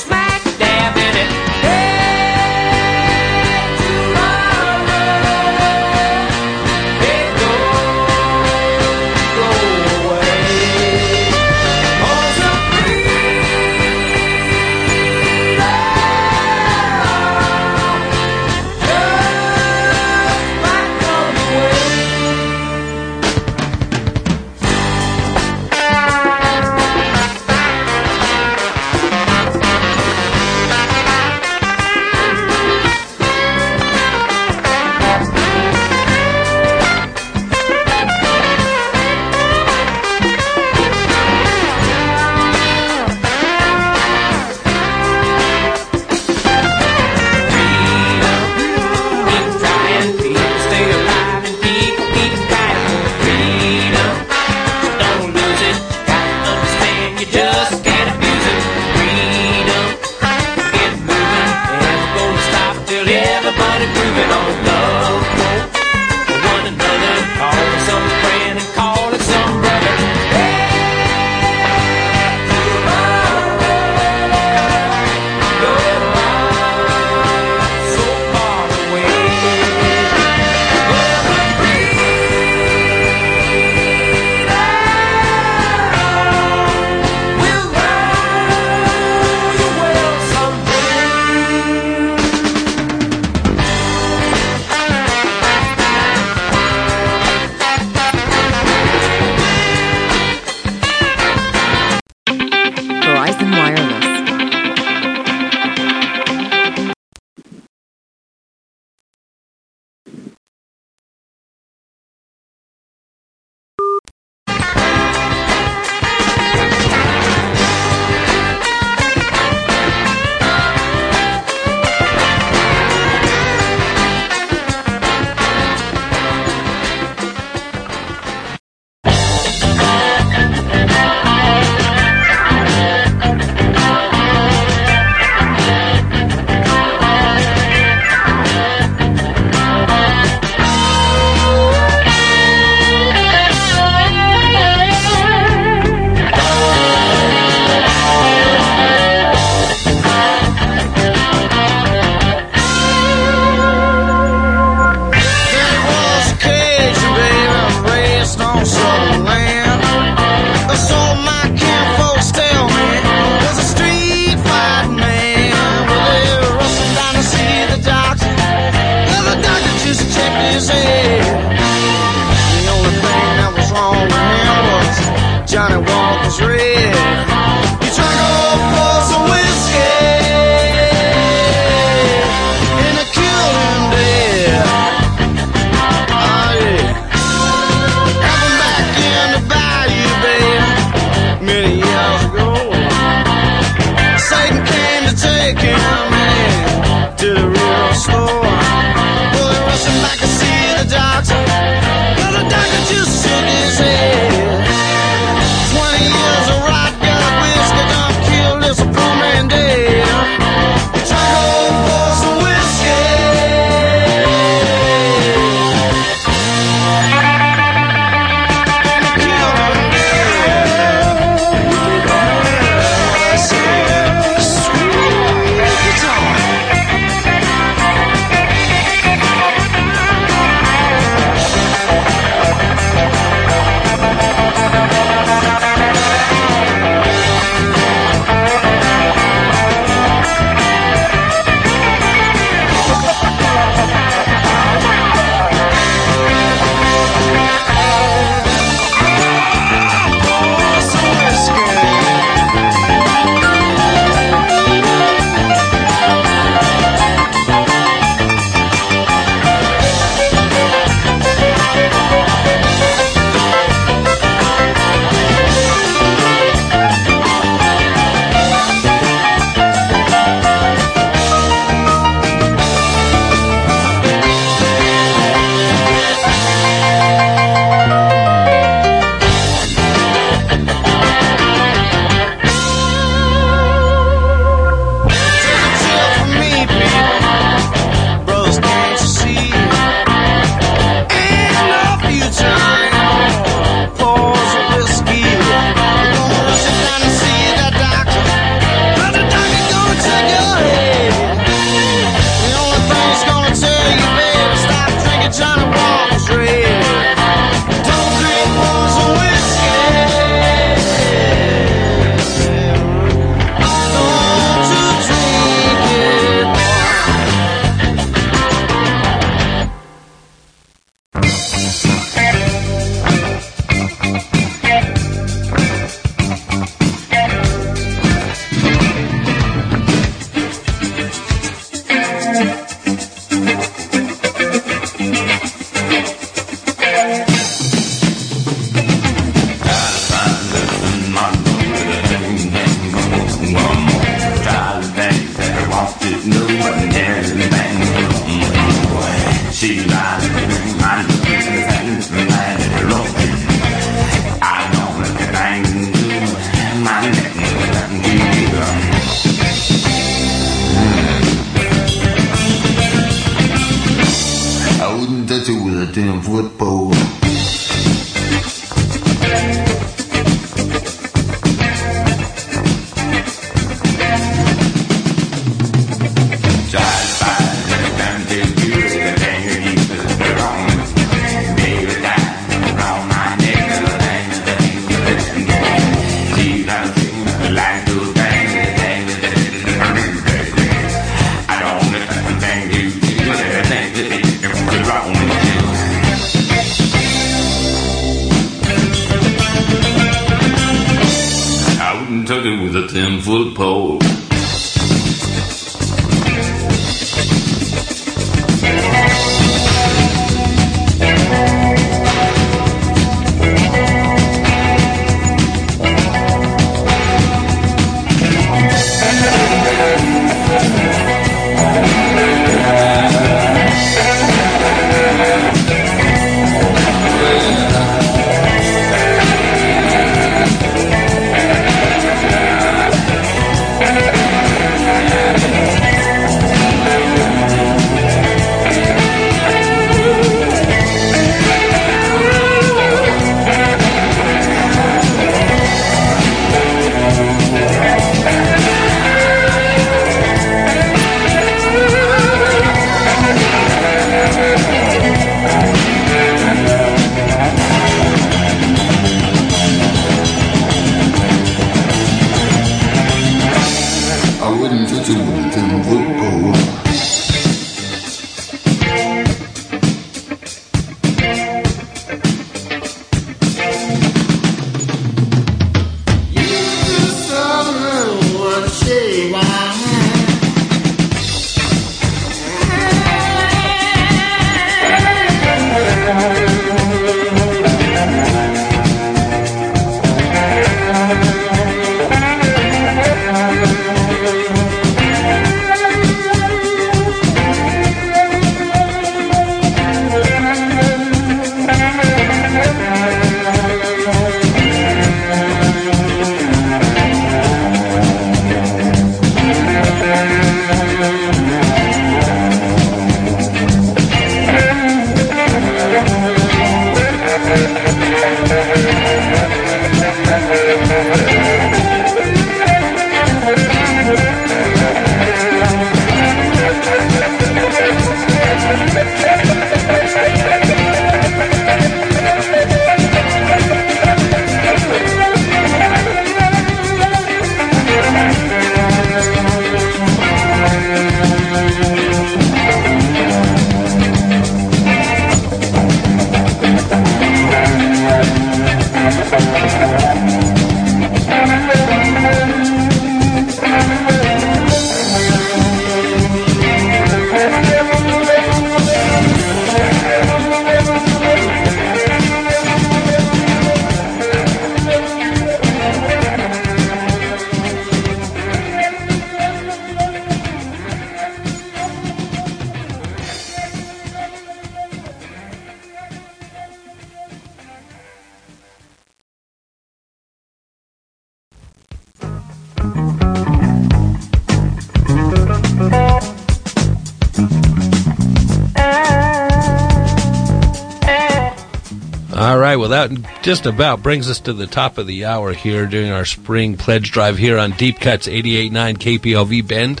Just about brings us to the top of the hour here during our spring pledge drive here on Deep Cuts 88.9 KPOV Bend,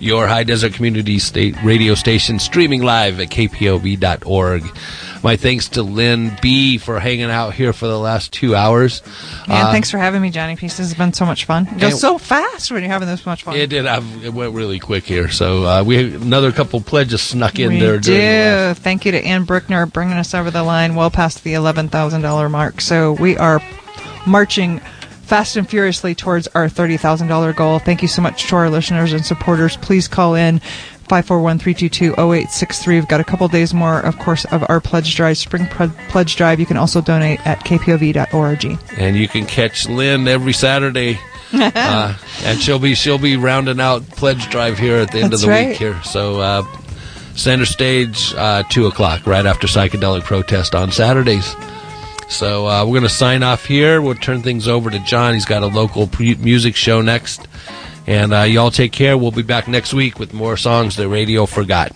your high desert community state radio station, streaming live at kpov.org. My thanks to Lynn B for hanging out here for the last two hours. And Uh, thanks for having me, Johnny Peace. This has been so much fun. It goes so fast when you're having this much fun. It did. I've, it went really quick here. So uh, we another couple pledges snuck in we there. do. The Thank you to Ann Brickner bringing us over the line well past the $11,000 mark. So we are marching fast and furiously towards our $30,000 goal. Thank you so much to our listeners and supporters. Please call in 541-322-0863. We've got a couple days more, of course, of our pledge drive, spring pledge drive. You can also donate at kpov.org. and you can catch Lynn every Saturday. uh, and she'll be she'll be rounding out pledge drive here at the end That's of the right. week here. So uh, center stage uh, two o'clock right after psychedelic protest on Saturdays. So uh, we're going to sign off here. We'll turn things over to John. He's got a local pre- music show next. And uh, y'all take care. We'll be back next week with more songs the radio forgot.